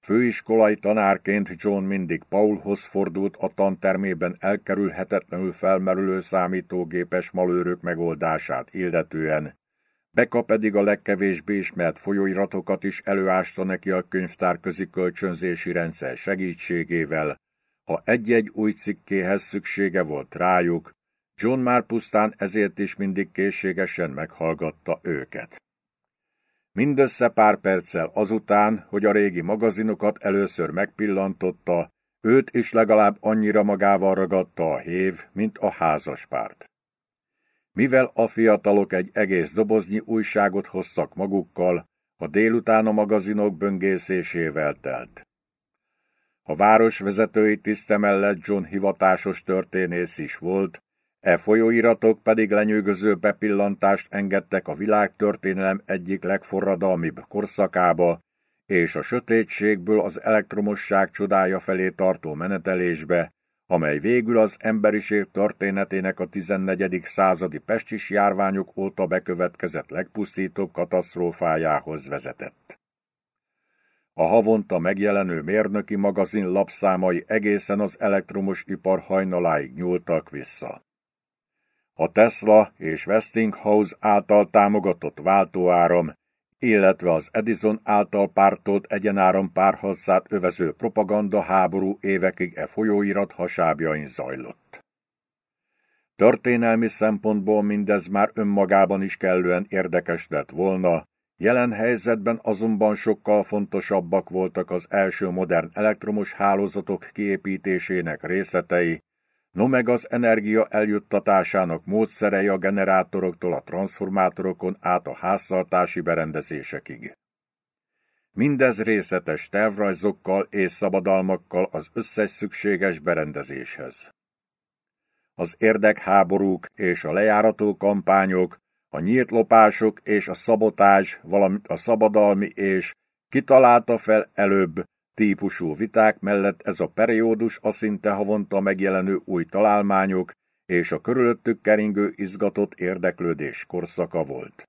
A: Főiskolai tanárként John mindig Paulhoz fordult a tantermében elkerülhetetlenül felmerülő számítógépes malőrök megoldását illetően, Beka pedig a legkevésbé ismert folyóiratokat is előásta neki a könyvtárközi kölcsönzési rendszer segítségével, ha egy-egy új cikkéhez szüksége volt rájuk, John már pusztán ezért is mindig készségesen meghallgatta őket. Mindössze pár perccel azután, hogy a régi magazinokat először megpillantotta, őt is legalább annyira magával ragadta a hév, mint a házaspárt. Mivel a fiatalok egy egész doboznyi újságot hoztak magukkal, a délután a magazinok böngészésével telt. A város vezetői tiszte mellett John hivatásos történész is volt, e folyóiratok pedig lenyűgöző bepillantást engedtek a világtörténelem egyik legforradalmibb korszakába, és a sötétségből az elektromosság csodája felé tartó menetelésbe, amely végül az emberiség történetének a 14. századi pestis járványok óta bekövetkezett legpusztítóbb katasztrófájához vezetett. A havonta megjelenő mérnöki magazin lapszámai egészen az elektromos ipar hajnaláig nyúltak vissza. A Tesla és Westinghouse által támogatott váltóáram, illetve az Edison által pártolt egyenáram párhasszát övező propaganda háború évekig e folyóirat hasábjain zajlott. Történelmi szempontból mindez már önmagában is kellően érdekes lett volna, Jelen helyzetben azonban sokkal fontosabbak voltak az első modern elektromos hálózatok kiépítésének részletei, no meg az energia eljuttatásának módszerei a generátoroktól a transformátorokon át a háztartási berendezésekig. Mindez részletes tervrajzokkal és szabadalmakkal az összes szükséges berendezéshez. Az érdekháborúk és a lejárató kampányok a nyílt lopások és a szabotás, valamint a szabadalmi és kitalálta fel előbb típusú viták mellett ez a periódus a szinte havonta megjelenő új találmányok és a körülöttük keringő izgatott érdeklődés korszaka volt.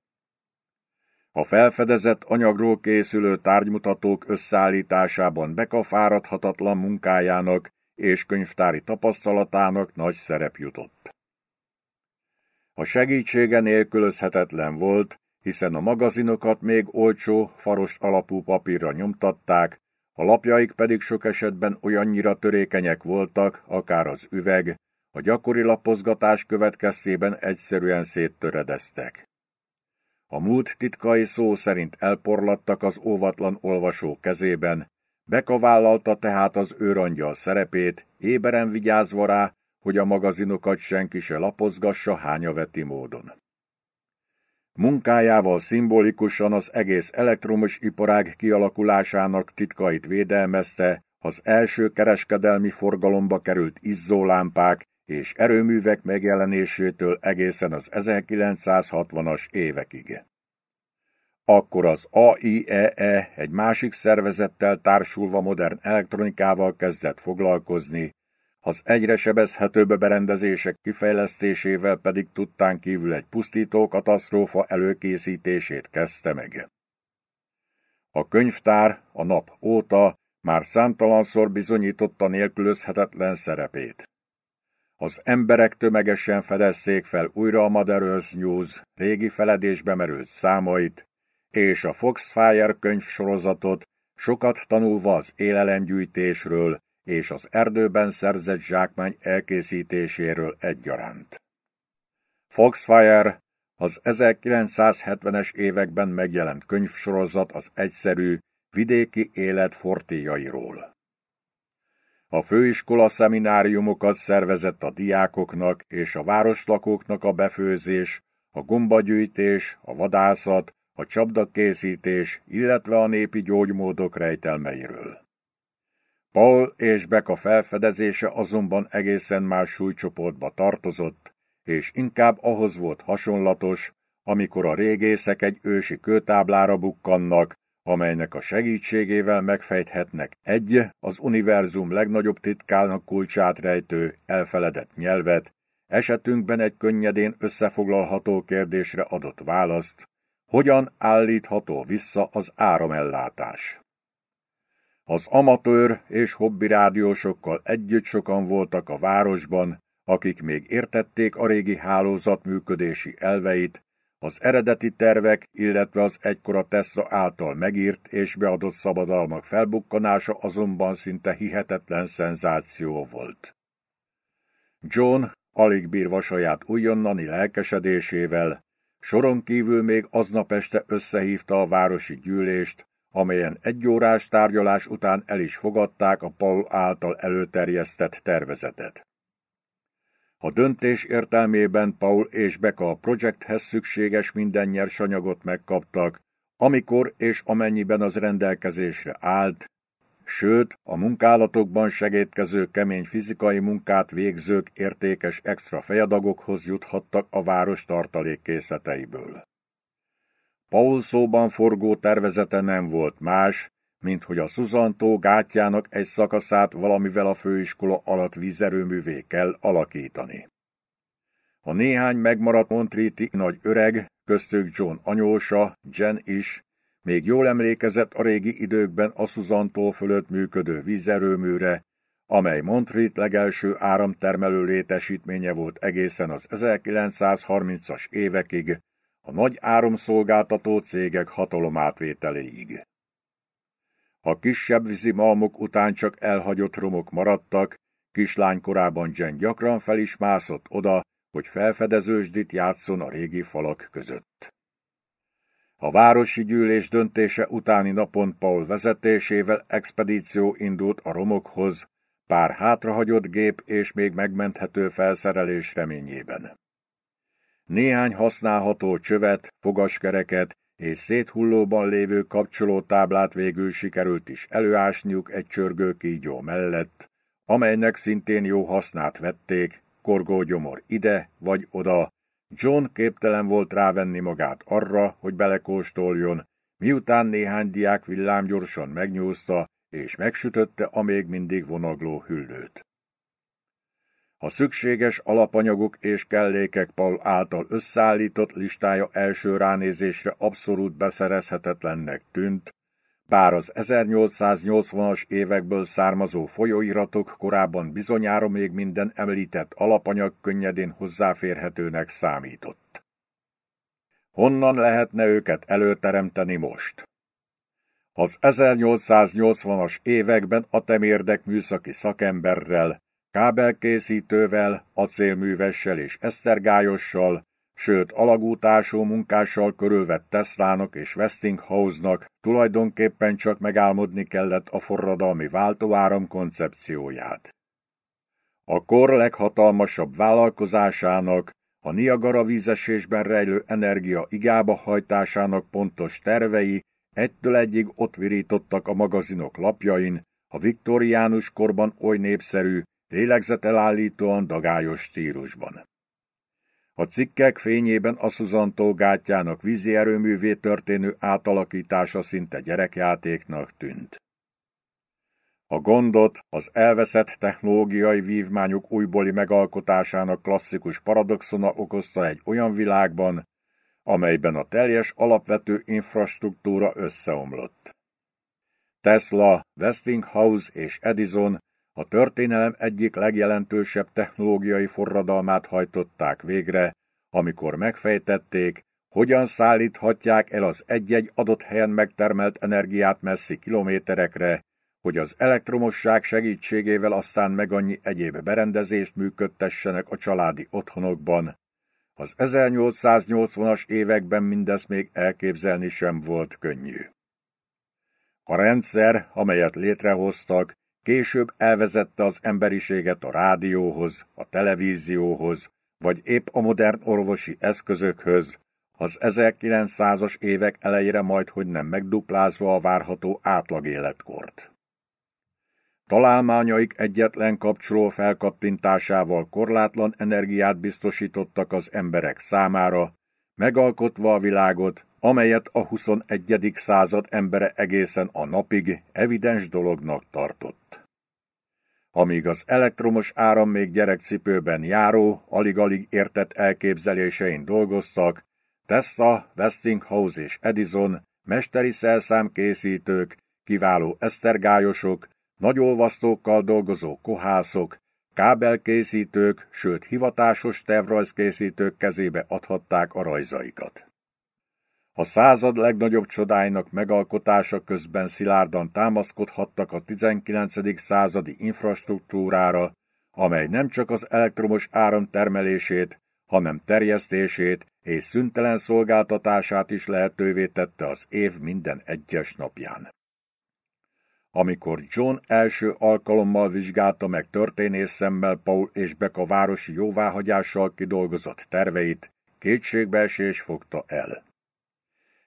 A: A felfedezett anyagról készülő tárgymutatók összeállításában Beka fáradhatatlan munkájának és könyvtári tapasztalatának nagy szerep jutott. A segítsége nélkülözhetetlen volt, hiszen a magazinokat még olcsó, faros alapú papírra nyomtatták, a lapjaik pedig sok esetben olyannyira törékenyek voltak, akár az üveg, a gyakori lapozgatás következtében egyszerűen széttöredeztek. A múlt titkai szó szerint elporlattak az óvatlan olvasó kezében, Beka tehát az őrangyal szerepét, éberen vigyázva rá, hogy a magazinokat senki se lapozgassa hányaveti módon. Munkájával szimbolikusan az egész elektromos iparág kialakulásának titkait védelmezte az első kereskedelmi forgalomba került izzólámpák és erőművek megjelenésétől egészen az 1960-as évekig. Akkor az AIEE e egy másik szervezettel társulva modern elektronikával kezdett foglalkozni, az egyre sebezhetőbb berendezések kifejlesztésével pedig tudtán kívül egy pusztító katasztrófa előkészítését kezdte meg. A könyvtár a nap óta már számtalanszor bizonyította nélkülözhetetlen szerepét. Az emberek tömegesen fedezzék fel újra a Mother's News régi feledésbe merült számait, és a Foxfire könyvsorozatot sokat tanulva az élelemgyűjtésről és az erdőben szerzett zsákmány elkészítéséről egyaránt. Foxfire az 1970-es években megjelent könyvsorozat az egyszerű, vidéki élet fortéjairól. A főiskola szemináriumokat szervezett a diákoknak és a városlakóknak a befőzés, a gombagyűjtés, a vadászat, a csapdakészítés, illetve a népi gyógymódok rejtelmeiről. Paul és Beka felfedezése azonban egészen más súlycsoportba tartozott, és inkább ahhoz volt hasonlatos, amikor a régészek egy ősi kőtáblára bukkannak, amelynek a segítségével megfejthetnek egy, az univerzum legnagyobb titkának kulcsát rejtő, elfeledett nyelvet, esetünkben egy könnyedén összefoglalható kérdésre adott választ, hogyan állítható vissza az áramellátás. Az amatőr és hobbi rádiósokkal együtt sokan voltak a városban, akik még értették a régi hálózat működési elveit, az eredeti tervek, illetve az egykora Tesla által megírt és beadott szabadalmak felbukkanása azonban szinte hihetetlen szenzáció volt. John, alig bírva saját újonnani lelkesedésével, soron kívül még aznap este összehívta a városi gyűlést, amelyen egyórás tárgyalás után el is fogadták a Paul által előterjesztett tervezetet. A döntés értelmében Paul és Becca a projekthez szükséges minden nyersanyagot megkaptak, amikor és amennyiben az rendelkezésre állt, sőt, a munkálatokban segítkező kemény fizikai munkát végzők értékes extra fejadagokhoz juthattak a város tartalékkészleteiből. Paul szóban forgó tervezete nem volt más, mint hogy a Szuzantó gátjának egy szakaszát valamivel a főiskola alatt vízerőművé kell alakítani. A néhány megmaradt Montriti nagy öreg, köztük John anyósa, Jen is, még jól emlékezett a régi időkben a Szuzantó fölött működő vízerőműre, amely Montreat legelső áramtermelő létesítménye volt egészen az 1930-as évekig, a nagy áramszolgáltató cégek hatalomátvételéig. A kisebb vízi malmok után csak elhagyott romok maradtak, kislány korában Jen gyakran fel is mászott oda, hogy felfedezősdit játszon a régi falak között. A városi gyűlés döntése utáni napon Paul vezetésével expedíció indult a romokhoz, pár hátrahagyott gép és még megmenthető felszerelés reményében. Néhány használható csövet, fogaskereket és széthullóban lévő kapcsolótáblát végül sikerült is előásniuk egy csörgő kígyó mellett, amelynek szintén jó hasznát vették, korgógyomor ide vagy oda, John képtelen volt rávenni magát arra, hogy belekóstoljon, miután néhány diák villámgyorsan megnyúzta, és megsütötte a még mindig vonagló hüllőt. A szükséges alapanyagok és kellékek Paul által összeállított listája első ránézésre abszolút beszerezhetetlennek tűnt, bár az 1880-as évekből származó folyóiratok korábban bizonyára még minden említett alapanyag könnyedén hozzáférhetőnek számított. Honnan lehetne őket előteremteni most? Az 1880-as években a temérdek műszaki szakemberrel, kábelkészítővel, acélművessel és esztergályossal, sőt alagútású munkással körülvett Teslának és Westinghouse-nak tulajdonképpen csak megálmodni kellett a forradalmi váltóáram koncepcióját. A kor leghatalmasabb vállalkozásának, a Niagara vízesésben rejlő energia igába hajtásának pontos tervei egytől egyig ott virítottak a magazinok lapjain, a viktoriánus korban oly népszerű, lélegzetelállítóan dagályos stílusban. A cikkek fényében a Szuzantó gátjának vízi erőművé történő átalakítása szinte gyerekjátéknak tűnt. A gondot az elveszett technológiai vívmányok újbóli megalkotásának klasszikus paradoxona okozta egy olyan világban, amelyben a teljes alapvető infrastruktúra összeomlott. Tesla, Westinghouse és Edison a történelem egyik legjelentősebb technológiai forradalmát hajtották végre, amikor megfejtették, hogyan szállíthatják el az egy-egy adott helyen megtermelt energiát messzi kilométerekre, hogy az elektromosság segítségével aztán meg annyi egyéb berendezést működtessenek a családi otthonokban. Az 1880-as években mindez még elképzelni sem volt könnyű. A rendszer, amelyet létrehoztak, később elvezette az emberiséget a rádióhoz, a televízióhoz, vagy épp a modern orvosi eszközökhöz, az 1900-as évek elejére majd hogy nem megduplázva a várható átlagéletkort. Találmányaik egyetlen kapcsoló felkattintásával korlátlan energiát biztosítottak az emberek számára, megalkotva a világot, amelyet a 21. század embere egészen a napig evidens dolognak tartott. Amíg az elektromos áram még gyerekcipőben járó, alig-alig értett elképzelésein dolgoztak, Tesla, Westinghouse és Edison, mesteri szerszámkészítők, kiváló esztergályosok, nagyolvasztókkal dolgozó kohászok, kábelkészítők, sőt hivatásos tervrajzkészítők kezébe adhatták a rajzaikat. A század legnagyobb csodáinak megalkotása közben szilárdan támaszkodhattak a 19. századi infrastruktúrára, amely nem csak az elektromos áram termelését, hanem terjesztését és szüntelen szolgáltatását is lehetővé tette az év minden egyes napján. Amikor John első alkalommal vizsgálta meg történész szemmel Paul és Becca városi jóváhagyással kidolgozott terveit, kétségbeesés fogta el.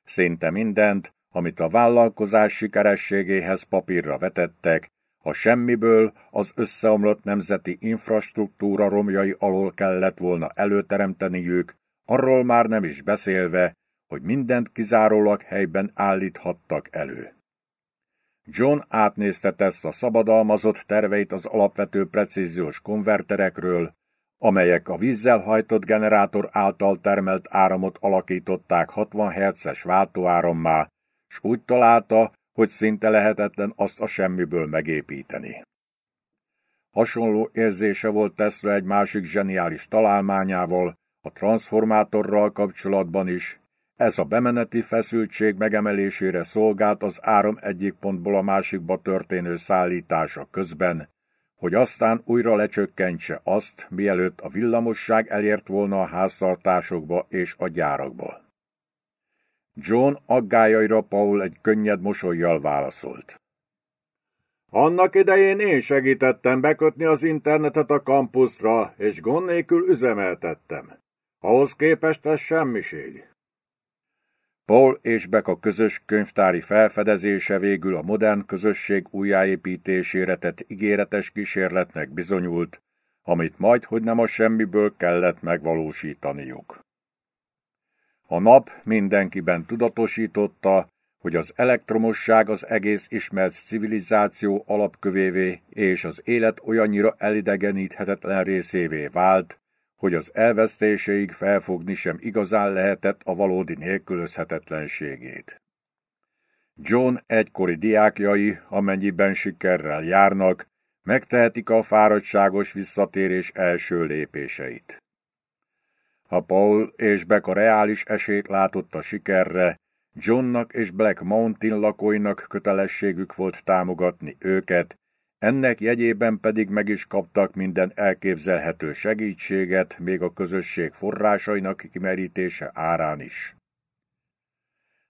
A: Szinte mindent, amit a vállalkozás sikerességéhez papírra vetettek, a semmiből az összeomlott nemzeti infrastruktúra romjai alól kellett volna előteremteniük, arról már nem is beszélve, hogy mindent kizárólag helyben állíthattak elő. John átnézte Tesla szabadalmazott terveit az alapvető precíziós konverterekről, amelyek a vízzel hajtott generátor által termelt áramot alakították 60 Hz-es váltóárammá, s úgy találta, hogy szinte lehetetlen azt a semmiből megépíteni. Hasonló érzése volt Tesla egy másik zseniális találmányával, a transformátorral kapcsolatban is, ez a bemeneti feszültség megemelésére szolgált az áram egyik pontból a másikba történő szállítása közben, hogy aztán újra lecsökkentse azt, mielőtt a villamosság elért volna a háztartásokba és a gyárakba. John aggájaira Paul egy könnyed mosolyjal válaszolt.
B: Annak idején én segítettem bekötni az internetet a kampuszra, és gond nélkül üzemeltettem. Ahhoz képest ez semmiség.
A: Paul és Beck közös könyvtári felfedezése végül a modern közösség újjáépítésére tett ígéretes kísérletnek bizonyult, amit majd hogy nem a semmiből kellett megvalósítaniuk. A nap mindenkiben tudatosította, hogy az elektromosság az egész ismert civilizáció alapkövévé és az élet olyannyira elidegeníthetetlen részévé vált, hogy az elvesztéséig felfogni sem igazán lehetett a valódi nélkülözhetetlenségét. John egykori diákjai, amennyiben sikerrel járnak, megtehetik a fáradtságos visszatérés első lépéseit. Ha Paul és Beck a reális esélyt látott a sikerre, Johnnak és Black Mountain lakóinak kötelességük volt támogatni őket, ennek jegyében pedig meg is kaptak minden elképzelhető segítséget, még a közösség forrásainak kimerítése árán is.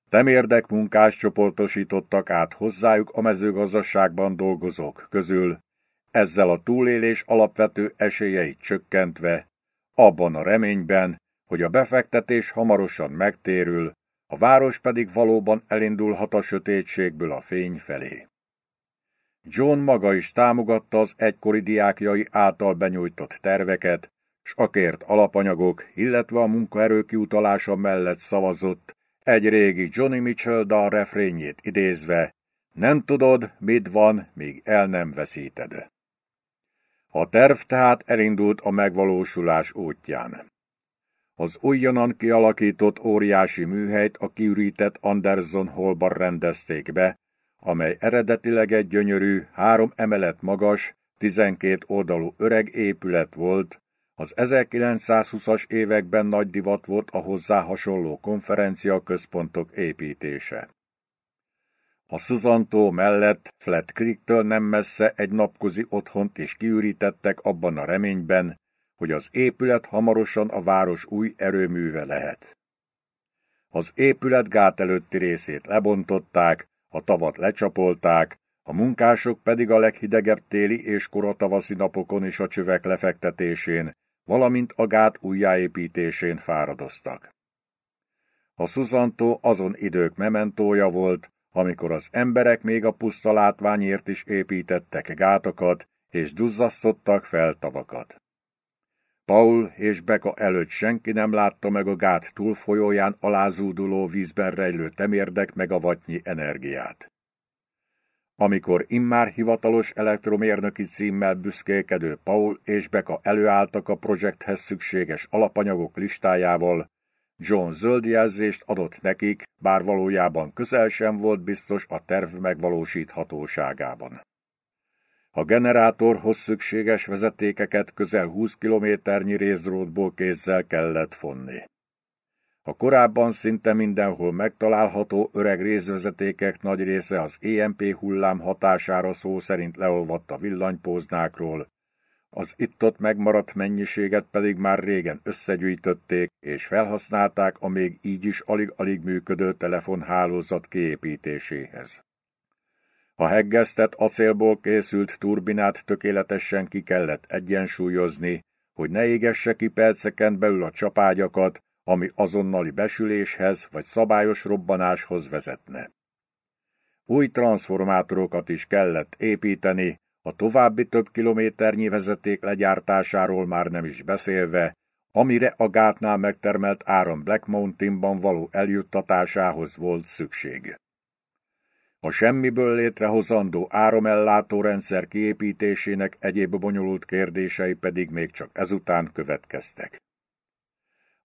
A: Temérdek munkás csoportosítottak át hozzájuk a mezőgazdaságban dolgozók közül, ezzel a túlélés alapvető esélyeit csökkentve, abban a reményben, hogy a befektetés hamarosan megtérül, a város pedig valóban elindulhat a sötétségből a fény felé. John maga is támogatta az egykori diákjai által benyújtott terveket, s akért alapanyagok, illetve a munkaerő kiutalása mellett szavazott, egy régi Johnny Mitchell dal refrényét idézve, nem tudod, mit van, míg el nem veszíted. A terv tehát elindult a megvalósulás útján. Az újonnan kialakított óriási műhelyt a kiürített Anderson Hallban rendezték be, amely eredetileg egy gyönyörű, három emelet magas, 12 oldalú öreg épület volt, az 1920-as években nagy divat volt a hozzá hasonló konferencia központok építése. A Szuzantó mellett Flat Creek-től nem messze egy napkozi otthont is kiürítettek abban a reményben, hogy az épület hamarosan a város új erőműve lehet. Az épület gát előtti részét lebontották, a tavat lecsapolták, a munkások pedig a leghidegebb téli és koratavaszi napokon is a csövek lefektetésén, valamint a gát újjáépítésén fáradoztak. A Szuzantó azon idők mementója volt, amikor az emberek még a puszta látványért is építettek gátakat, és duzzasztottak fel tavakat. Paul és Beka előtt senki nem látta meg a gát túlfolyóján alázúduló vízben rejlő temérdek meg a vatnyi energiát. Amikor immár hivatalos elektromérnöki címmel büszkélkedő Paul és Beka előálltak a projekthez szükséges alapanyagok listájával, John zöld jelzést adott nekik, bár valójában közel sem volt biztos a terv megvalósíthatóságában. A generátorhoz szükséges vezetékeket közel 20 kilométernyi rézrótból kézzel kellett fonni. A korábban szinte mindenhol megtalálható öreg részvezetékek nagy része az EMP hullám hatására szó szerint leolvadt a villanypóznákról, az itt-ott megmaradt mennyiséget pedig már régen összegyűjtötték, és felhasználták a még így is alig-alig működő telefonhálózat kiépítéséhez. A heggesztett acélból készült turbinát tökéletesen ki kellett egyensúlyozni, hogy ne égesse ki perceken belül a csapágyakat, ami azonnali besüléshez vagy szabályos robbanáshoz vezetne. Új transformátorokat is kellett építeni, a további több kilométernyi vezeték legyártásáról már nem is beszélve, amire a gátnál megtermelt áram Black Mountainban való eljuttatásához volt szükség. A semmiből létrehozandó áramellátó rendszer kiépítésének egyéb bonyolult kérdései pedig még csak ezután következtek.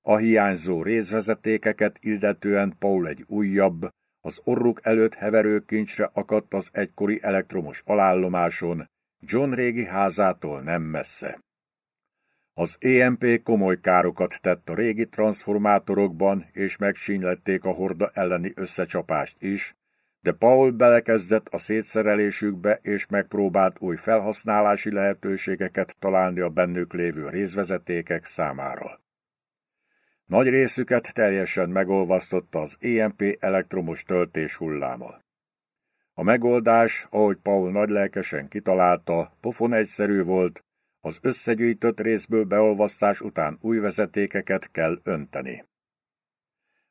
A: A hiányzó részvezetékeket illetően Paul egy újabb, az orruk előtt heverő kincsre akadt az egykori elektromos alállomáson, John régi házától nem messze. Az EMP komoly károkat tett a régi transformátorokban, és megsínylették a horda elleni összecsapást is, de Paul belekezdett a szétszerelésükbe, és megpróbált új felhasználási lehetőségeket találni a bennük lévő részvezetékek számára. Nagy részüket teljesen megolvasztotta az EMP elektromos töltés hulláma. A megoldás, ahogy Paul nagylelkesen kitalálta, pofon egyszerű volt, az összegyűjtött részből beolvasztás után új vezetékeket kell önteni.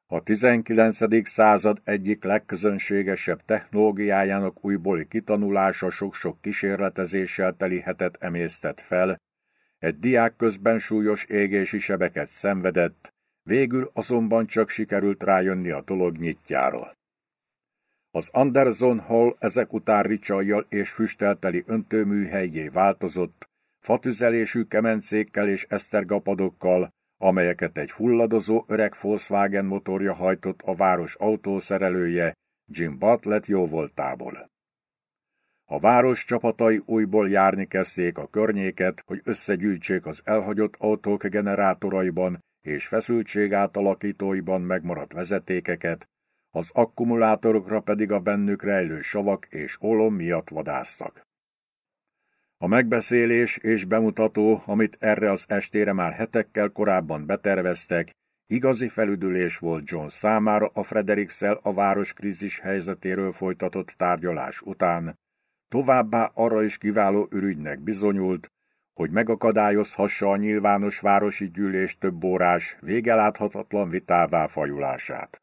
A: A 19. század egyik legközönségesebb technológiájának újbóli kitanulása sok-sok kísérletezéssel teli hetet emésztett fel, egy diák közben súlyos égési sebeket szenvedett, Végül azonban csak sikerült rájönni a dolog nyitjáról. Az Anderson Hall ezek után ricsajjal és füstelteli öntőműhelyé változott, fatüzelésű kemencékkel és esztergapadokkal, amelyeket egy hulladozó öreg Volkswagen motorja hajtott a város autószerelője Jim Bartlett jóvoltából. A város csapatai újból járni kezdték a környéket, hogy összegyűjtsék az elhagyott autók generátoraiban és feszültség átalakítóiban megmaradt vezetékeket, az akkumulátorokra pedig a bennük rejlő savak és olom miatt vadásztak. A megbeszélés és bemutató, amit erre az estére már hetekkel korábban beterveztek, igazi felüdülés volt John számára a Frederikszel a város krízis helyzetéről folytatott tárgyalás után, továbbá arra is kiváló ürügynek bizonyult, hogy megakadályozhassa a nyilvános városi gyűlés több órás, végeláthatatlan vitává fajulását.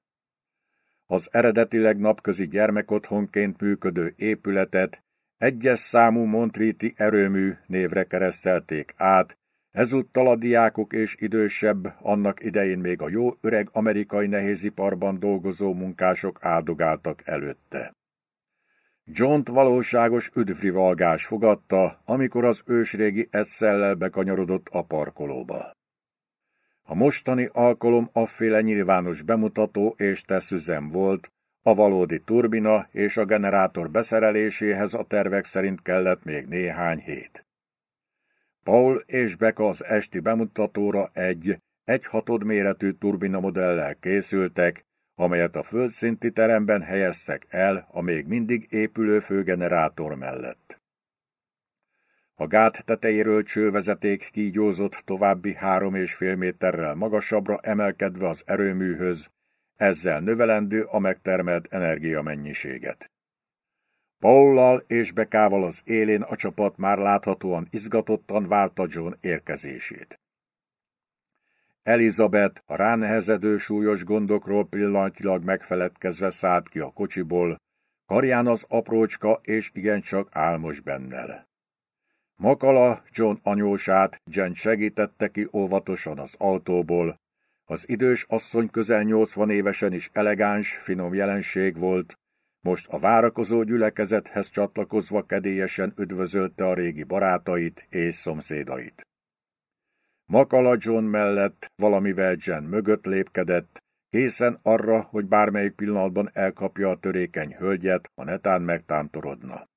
A: Az eredetileg napközi gyermekotthonként működő épületet egyes számú Montriti erőmű névre keresztelték át, ezúttal a diákok és idősebb, annak idején még a jó öreg amerikai nehéziparban dolgozó munkások áldogáltak előtte. John-t valóságos üdvrivalgás fogadta, amikor az ősrégi egyszellel bekanyarodott a parkolóba. A mostani alkalom afféle nyilvános bemutató és teszüzem volt, A valódi turbina és a generátor beszereléséhez a tervek szerint kellett még néhány hét. Paul és Beck az esti bemutatóra egy egyhatod méretű turbina modellel készültek, amelyet a földszinti teremben helyeztek el a még mindig épülő főgenerátor mellett. A gát tetejéről csővezeték kígyózott további három és fél méterrel magasabbra emelkedve az erőműhöz, ezzel növelendő a megtermelt energiamennyiséget. Paullal és Bekával az élén a csapat már láthatóan izgatottan várta John érkezését. Elizabeth a ránehezedő súlyos gondokról pillanatilag megfeledkezve szállt ki a kocsiból, karján az aprócska és igencsak álmos bennel. Makala John anyósát Jen segítette ki óvatosan az autóból. Az idős asszony közel 80 évesen is elegáns, finom jelenség volt, most a várakozó gyülekezethez csatlakozva kedélyesen üdvözölte a régi barátait és szomszédait. Makala John mellett valamivel Jen mögött lépkedett, készen arra, hogy bármelyik pillanatban elkapja a törékeny hölgyet, ha netán megtántorodna.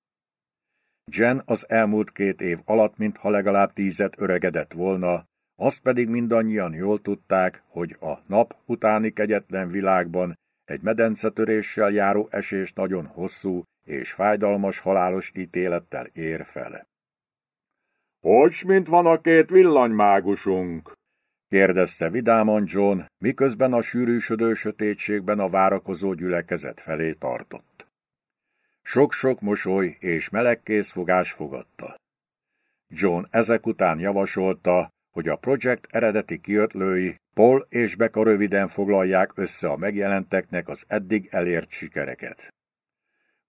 A: Jen az elmúlt két év alatt mintha legalább tízet öregedett volna, azt pedig mindannyian jól tudták, hogy a nap utáni kegyetlen világban egy medencetöréssel járó esés nagyon hosszú és fájdalmas halálos ítélettel ér fel.
B: Hogy mint van a két villanymágusunk?
A: kérdezte vidáman John, miközben a sűrűsödő sötétségben a várakozó gyülekezet felé tartott. Sok-sok mosoly és meleg készfogás fogadta. John ezek után javasolta, hogy a projekt eredeti kiötlői Paul és Becca röviden foglalják össze a megjelenteknek az eddig elért sikereket.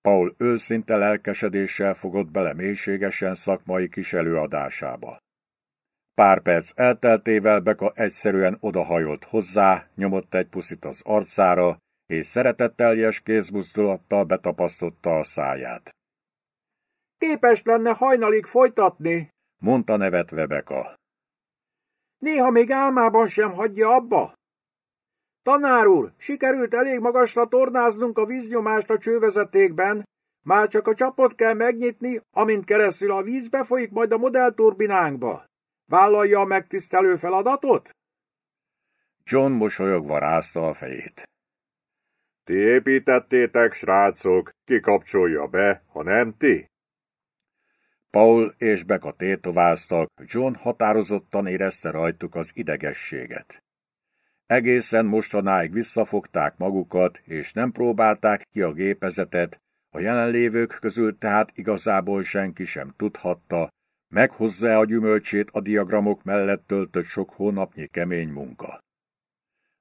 A: Paul őszinte lelkesedéssel fogott bele mélységesen szakmai kis előadásába. Pár perc elteltével Beka egyszerűen odahajolt hozzá, nyomott egy puszit az arcára, és szeretetteljes kézmozdulattal betapasztotta a száját.
C: Képes lenne hajnalig folytatni,
A: mondta nevetve Beka.
C: Néha még álmában sem hagyja abba. Tanár úr, sikerült elég magasra tornáznunk a víznyomást a csővezetékben, már csak a csapot kell megnyitni, amint keresztül a víz befolyik majd a modellturbinánkba. Vállalja a megtisztelő feladatot?
A: John mosolyogva rázta a fejét.
B: Ti építettétek, srácok, kikapcsolja be, ha nem ti?
A: Paul és Becca tétováztak, John határozottan érezte rajtuk az idegességet. Egészen mostanáig visszafogták magukat, és nem próbálták ki a gépezetet, a jelenlévők közül tehát igazából senki sem tudhatta, meghozza a gyümölcsét a diagramok mellett töltött sok hónapnyi kemény munka.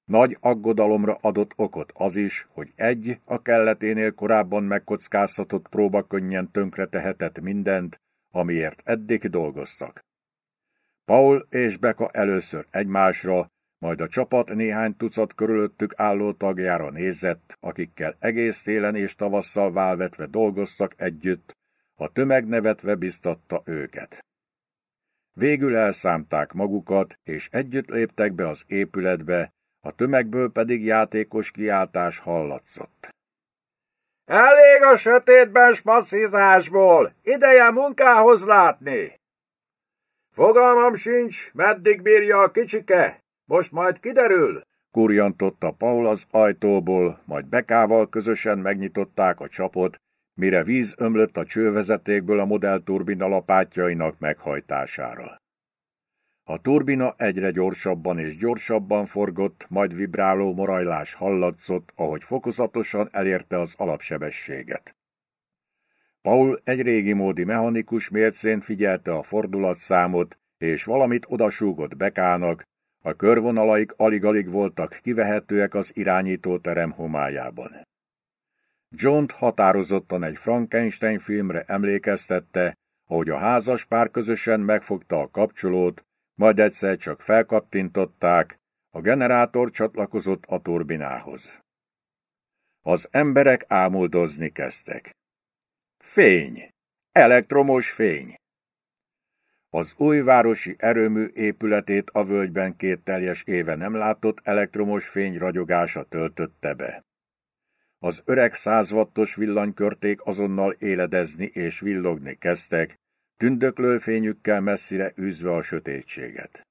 A: Nagy aggodalomra adott okot az is, hogy egy a kelleténél korábban megkockáztatott próba könnyen tönkre tehetett mindent, amiért eddig dolgoztak. Paul és Beka először egymásra, majd a csapat néhány tucat körülöttük álló tagjára nézett, akikkel egész télen és tavasszal válvetve dolgoztak együtt, a tömeg nevetve biztatta őket. Végül elszámták magukat, és együtt léptek be az épületbe, a tömegből pedig játékos kiáltás hallatszott.
C: Elég a sötétben spacizásból, ideje munkához látni! Fogalmam sincs, meddig bírja a kicsike, most majd kiderül,
A: kurjantotta Paul az ajtóból, majd Bekával közösen megnyitották a csapot, mire víz ömlött a csővezetékből a modellturbina lapátjainak meghajtására. A turbina egyre gyorsabban és gyorsabban forgott, majd vibráló morajlás hallatszott, ahogy fokozatosan elérte az alapsebességet. Paul egy régi módi mechanikus mércén figyelte a fordulatszámot, és valamit odasúgott Bekának, a körvonalaik alig-alig voltak kivehetőek az irányítóterem homályában. john határozottan egy Frankenstein filmre emlékeztette, ahogy a házas pár közösen megfogta a kapcsolót, majd egyszer csak felkattintották, a generátor csatlakozott a turbinához. Az emberek ámuldozni kezdtek. Fény! Elektromos fény! Az újvárosi erőmű épületét a völgyben két teljes éve nem látott elektromos fény ragyogása töltötte be. Az öreg százvattos villanykörték azonnal éledezni és villogni kezdtek, tündöklő fényükkel messzire űzve a sötétséget.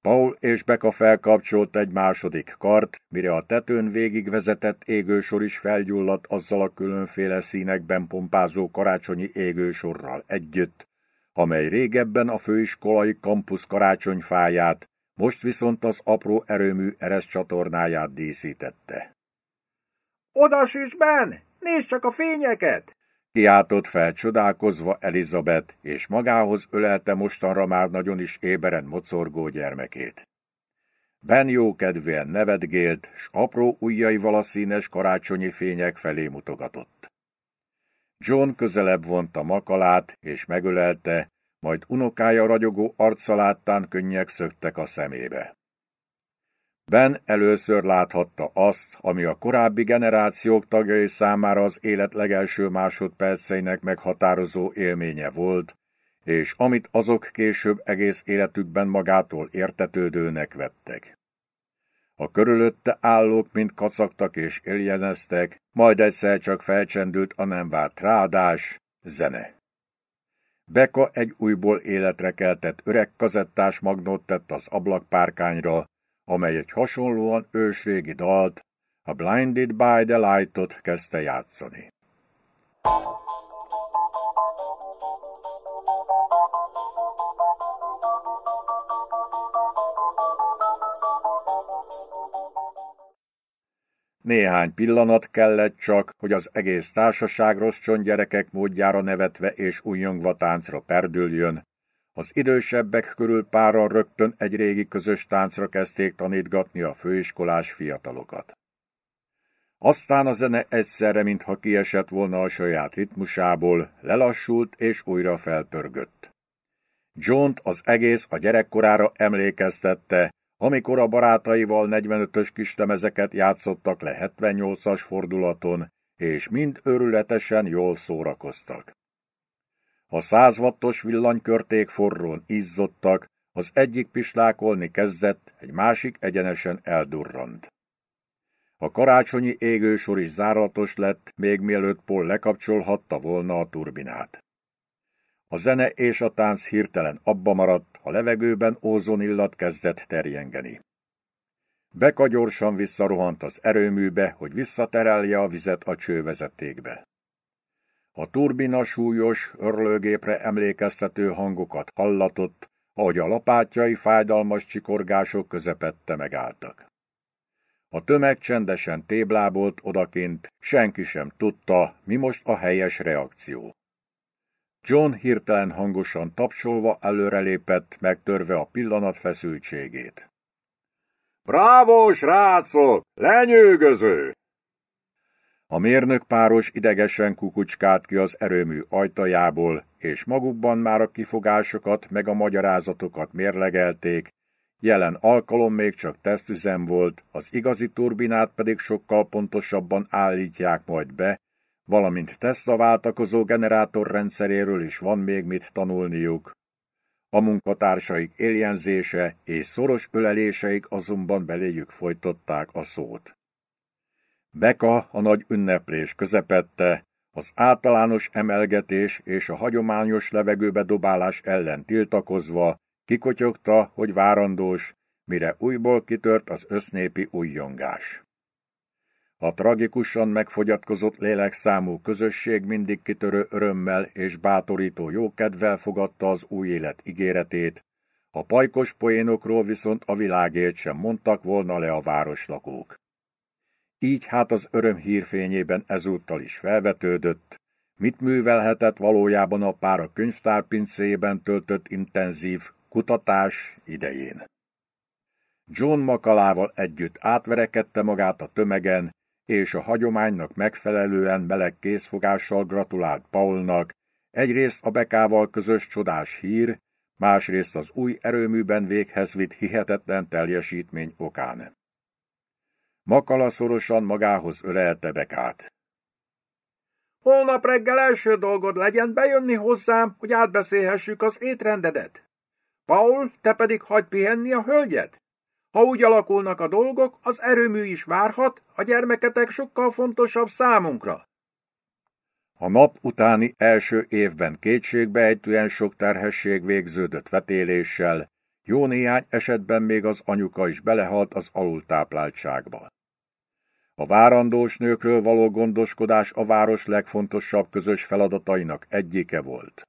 A: Paul és Beka felkapcsolt egy második kart, mire a tetőn végigvezetett égősor is felgyulladt azzal a különféle színekben pompázó karácsonyi égősorral együtt, amely régebben a főiskolai kampusz karácsonyfáját, most viszont az apró erőmű eres csatornáját díszítette.
C: Oda Ben! Nézd csak a fényeket!
A: Kiáltott fel csodálkozva Elizabeth, és magához ölelte mostanra már nagyon is éberen mocorgó gyermekét. Ben jókedvűen nevetgélt, s apró ujjaival a színes karácsonyi fények felé mutogatott. John közelebb vonta makalát, és megölelte, majd unokája ragyogó arcaláttán könnyek szöktek a szemébe. Ben először láthatta azt, ami a korábbi generációk tagjai számára az élet legelső másodperceinek meghatározó élménye volt, és amit azok később egész életükben magától értetődőnek vettek. A körülötte állók mind kacagtak és éljeneztek, majd egyszer csak felcsendült a nem várt rádás, zene. Beka egy újból életre keltett öreg kazettás magnót tett az ablakpárkányra, amely egy hasonlóan ősrégi dalt, a Blinded by the Light-ot kezdte játszani. Néhány pillanat kellett csak, hogy az egész társaság rossz gyerekek módjára nevetve és újjongva táncra perdüljön, az idősebbek körül páran rögtön egy régi közös táncra kezdték tanítgatni a főiskolás fiatalokat. Aztán a zene egyszerre, mintha kiesett volna a saját ritmusából, lelassult és újra felpörgött. john az egész a gyerekkorára emlékeztette, amikor a barátaival 45-ös kislemezeket játszottak le 78-as fordulaton, és mind őrületesen jól szórakoztak. A százvattos villanykörték forrón izzottak, az egyik pislákolni kezdett, egy másik egyenesen eldurrant. A karácsonyi égősor is záratos lett, még mielőtt Paul lekapcsolhatta volna a turbinát. A zene és a tánc hirtelen abba maradt, a levegőben ózonillat kezdett terjengeni. Beka gyorsan visszarohant az erőműbe, hogy visszaterelje a vizet a csővezetékbe. A turbina súlyos, örlőgépre emlékeztető hangokat hallatott, ahogy a lapátjai fájdalmas csikorgások közepette megálltak. A tömeg csendesen téblábolt odakint, senki sem tudta, mi most a helyes reakció. John hirtelen hangosan tapsolva előrelépett, megtörve a pillanat feszültségét.
B: Bravo, srácok! Lenyűgöző!
A: A mérnök páros idegesen kukucskált ki az erőmű ajtajából, és magukban már a kifogásokat meg a magyarázatokat mérlegelték, jelen alkalom még csak tesztüzem volt, az igazi turbinát pedig sokkal pontosabban állítják majd be, valamint Tesla váltakozó generátorrendszeréről is van még mit tanulniuk. A munkatársaik éljenzése és szoros öleléseik azonban beléjük folytották a szót. Beka a nagy ünneplés közepette, az általános emelgetés és a hagyományos levegőbe dobálás ellen tiltakozva kikotyogta, hogy várandós, mire újból kitört az össznépi újjongás. A tragikusan megfogyatkozott lélekszámú közösség mindig kitörő örömmel és bátorító jókedvel fogadta az új élet ígéretét, a pajkos poénokról viszont a világért sem mondtak volna le a városlakók. Így hát az öröm hírfényében ezúttal is felvetődött, mit művelhetett valójában a pár a könyvtár pincéjében töltött intenzív kutatás idején. John Makalával együtt átverekedte magát a tömegen, és a hagyománynak megfelelően meleg készfogással gratulált Paulnak, egyrészt a Bekával közös csodás hír, másrészt az új erőműben véghez vitt hihetetlen teljesítmény okán. Makala szorosan magához ölelte Bekát.
C: Holnap reggel első dolgod legyen bejönni hozzám, hogy átbeszélhessük az étrendedet. Paul, te pedig hagyd pihenni a hölgyet. Ha úgy alakulnak a dolgok, az erőmű is várhat, a gyermeketek sokkal fontosabb számunkra.
A: A nap utáni első évben kétségbejtően sok terhesség végződött vetéléssel, jó néhány esetben még az anyuka is belehalt az alultápláltságba. A várandós nőkről való gondoskodás a város legfontosabb közös feladatainak egyike volt.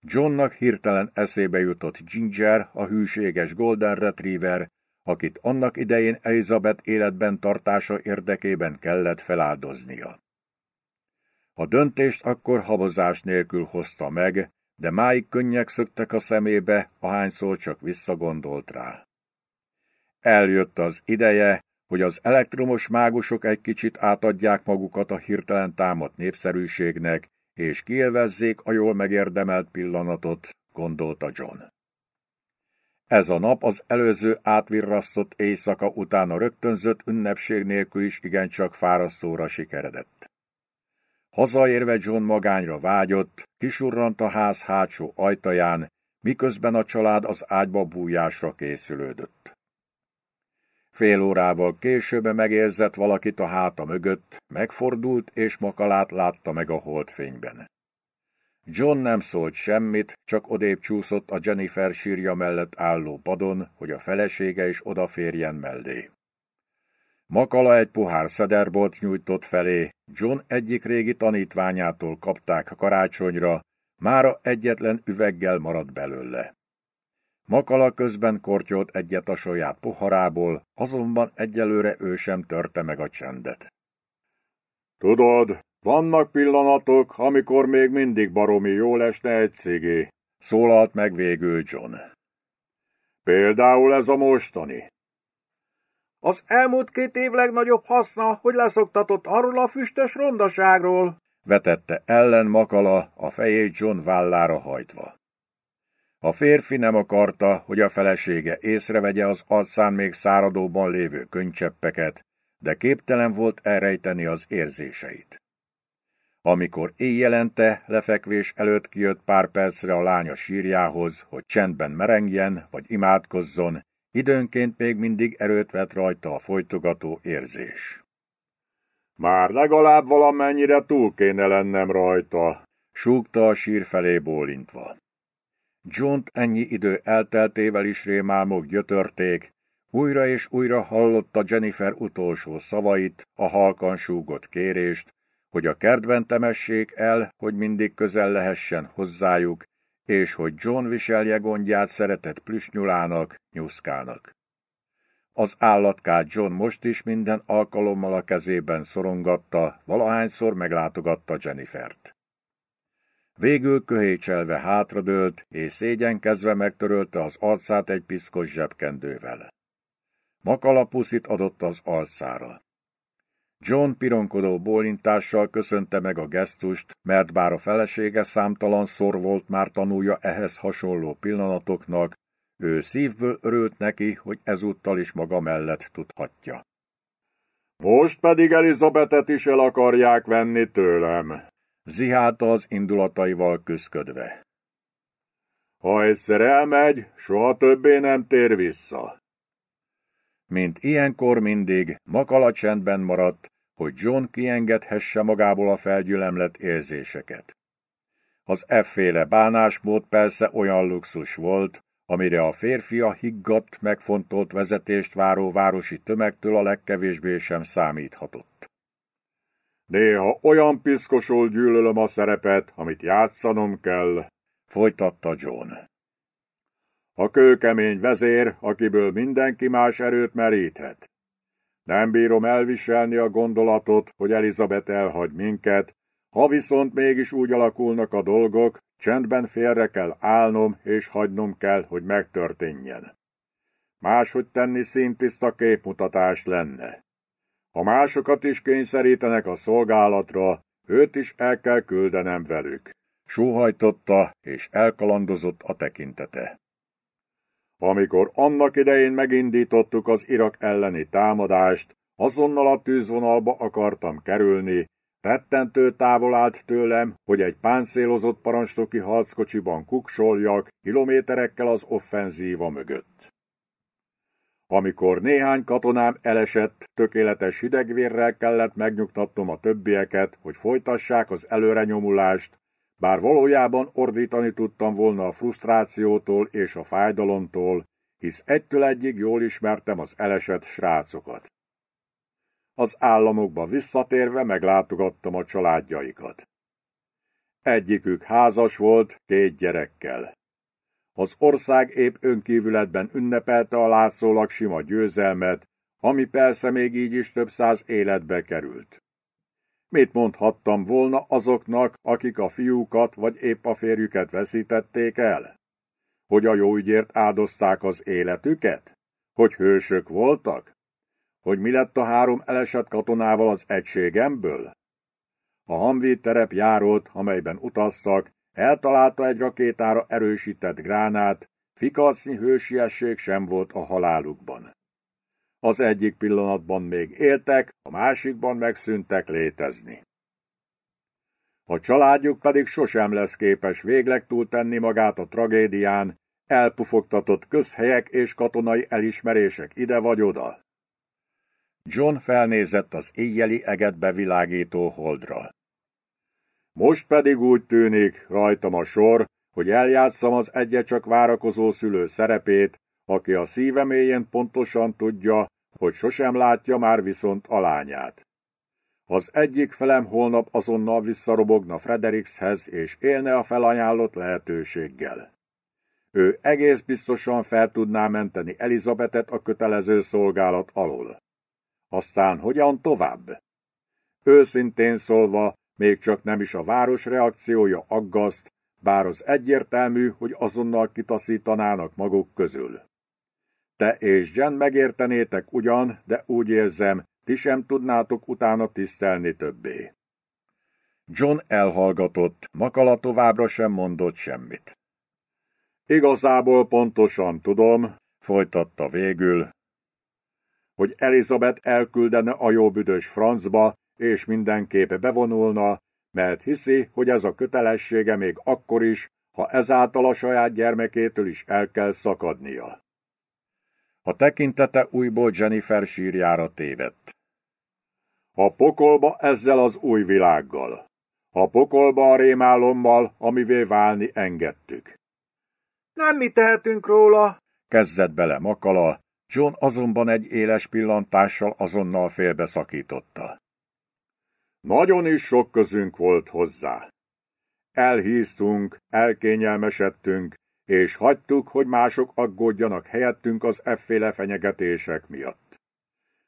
A: Johnnak hirtelen eszébe jutott Ginger, a hűséges Golden Retriever, akit annak idején Elizabeth életben tartása érdekében kellett feláldoznia. A döntést akkor habozás nélkül hozta meg, de máig könnyek szöktek a szemébe, ahányszor csak visszagondolt rá. Eljött az ideje, hogy az elektromos mágusok egy kicsit átadják magukat a hirtelen támadt népszerűségnek, és kielvezzék a jól megérdemelt pillanatot, gondolta John. Ez a nap az előző átvirrasztott éjszaka után a rögtönzött ünnepség nélkül is igencsak fárasztóra sikeredett. Hazaérve John magányra vágyott, kisurrant a ház hátsó ajtaján, miközben a család az ágyba bújásra készülődött. Fél órával később megérzett valakit a háta mögött, megfordult és makalát látta meg a holdfényben. John nem szólt semmit, csak odébb csúszott a Jennifer sírja mellett álló padon, hogy a felesége is odaférjen mellé. Makala egy pohár szederbolt nyújtott felé, John egyik régi tanítványától kapták karácsonyra, mára egyetlen üveggel maradt belőle. Makala közben kortyolt egyet a saját poharából, azonban egyelőre ő sem törte meg a csendet.
B: Tudod, vannak pillanatok, amikor még mindig baromi jól esne egy cigé,
A: szólalt meg végül John.
B: Például ez a mostani.
C: Az elmúlt két év legnagyobb haszna, hogy leszoktatott arról a füstös rondaságról,
A: vetette ellen Makala, a fejét John vállára hajtva. A férfi nem akarta, hogy a felesége észrevegye az arcán még száradóban lévő könycseppeket, de képtelen volt elrejteni az érzéseit. Amikor éjjelente lefekvés előtt kijött pár percre a lánya sírjához, hogy csendben merengjen vagy imádkozzon, időnként még mindig erőt vett rajta a folytogató érzés.
B: Már legalább valamennyire túl kéne lennem rajta,
A: súgta a sír felé bólintva. john ennyi idő elteltével is rémálmok gyötörték, újra és újra hallotta Jennifer utolsó szavait, a halkan súgott kérést, hogy a kertben temessék el, hogy mindig közel lehessen hozzájuk, és hogy John viselje gondját szeretett plüsnyulának, nyuszkának. Az állatkát John most is minden alkalommal a kezében szorongatta, valahányszor meglátogatta Jennifert. Végül köhécselve hátradőlt, és szégyenkezve megtörölte az arcát egy piszkos zsebkendővel. Makalapuszit adott az arcára. John pironkodó bólintással köszönte meg a gesztust, mert bár a felesége számtalan szor volt már tanulja ehhez hasonló pillanatoknak, ő szívből örült neki, hogy ezúttal is maga mellett tudhatja.
B: Most pedig Elizabetet is el akarják venni tőlem,
A: zihálta az indulataival küszködve.
B: Ha egyszer elmegy, soha többé nem tér vissza.
A: Mint ilyenkor mindig, Makala csendben maradt, hogy John kiengedhesse magából a felgyülemlett érzéseket. Az efféle bánásmód persze olyan luxus volt, amire a férfi a higgadt, megfontolt vezetést váró városi tömegtől a legkevésbé sem számíthatott.
B: Néha olyan piszkosul gyűlölöm a szerepet, amit játszanom kell,
A: folytatta John.
B: A kőkemény vezér, akiből mindenki más erőt meríthet. Nem bírom elviselni a gondolatot, hogy Elizabeth elhagy minket, ha viszont mégis úgy alakulnak a dolgok, csendben félre kell állnom, és hagynom kell, hogy megtörténjen. Máshogy tenni szintiszta képmutatás lenne. Ha másokat is kényszerítenek a szolgálatra, őt is el kell küldenem velük.
A: Sóhajtotta, és elkalandozott a tekintete.
B: Amikor annak idején megindítottuk az Irak elleni támadást, azonnal a tűzvonalba akartam kerülni, rettentő távol állt tőlem, hogy egy páncélozott parancsnoki harckocsiban kuksoljak kilométerekkel az offenzíva mögött. Amikor néhány katonám elesett, tökéletes hidegvérrel kellett megnyugtatnom a többieket, hogy folytassák az előrenyomulást, bár valójában ordítani tudtam volna a frusztrációtól és a fájdalomtól, hisz egytől egyig jól ismertem az elesett srácokat. Az államokba visszatérve meglátogattam a családjaikat. Egyikük házas volt, két gyerekkel. Az ország épp önkívületben ünnepelte a látszólag sima győzelmet, ami persze még így is több száz életbe került. Mit mondhattam volna azoknak, akik a fiúkat vagy épp a férjüket veszítették el? Hogy a jó ügyért áldozták az életüket? Hogy hősök voltak? Hogy mi lett a három elesett katonával az egységemből? A Hamvi terep járót, amelyben utaztak, eltalálta egy rakétára erősített gránát, fikasznyi hősiesség sem volt a halálukban. Az egyik pillanatban még éltek, a másikban megszűntek létezni. A családjuk pedig sosem lesz képes végleg túltenni magát a tragédián, elpufogtatott közhelyek és katonai elismerések ide vagy oda. John felnézett az éjjeli eget bevilágító holdra. Most pedig úgy tűnik, rajtam a sor, hogy eljátszam az egyre csak várakozó szülő szerepét, aki a szíve mélyén pontosan tudja, hogy sosem látja már viszont a lányát. Az egyik felem holnap azonnal visszarobogna Frederikshez, és élne a felajánlott lehetőséggel. Ő egész biztosan fel tudná menteni Elizabetet a kötelező szolgálat alól. Aztán hogyan tovább? Őszintén szólva, még csak nem is a város reakciója aggaszt, bár az egyértelmű, hogy azonnal kitaszítanának maguk közül. Te és Jen megértenétek ugyan, de úgy érzem, ti sem tudnátok utána tisztelni többé. John elhallgatott, Makala továbbra sem mondott semmit. Igazából pontosan tudom, folytatta végül, hogy Elizabeth elküldene a jó büdös francba, és mindenképp bevonulna, mert hiszi, hogy ez a kötelessége még akkor is, ha ezáltal a saját gyermekétől is el kell szakadnia. A tekintete újból Jennifer sírjára tévedt. A pokolba ezzel az új világgal. A pokolba a rémálommal, amivé válni engedtük.
C: Nem mi tehetünk róla,
B: kezdett bele Makala, John azonban egy éles pillantással azonnal félbeszakította. Nagyon is sok közünk volt hozzá. Elhíztunk, elkényelmesedtünk, és hagytuk, hogy mások aggódjanak helyettünk az efféle fenyegetések miatt.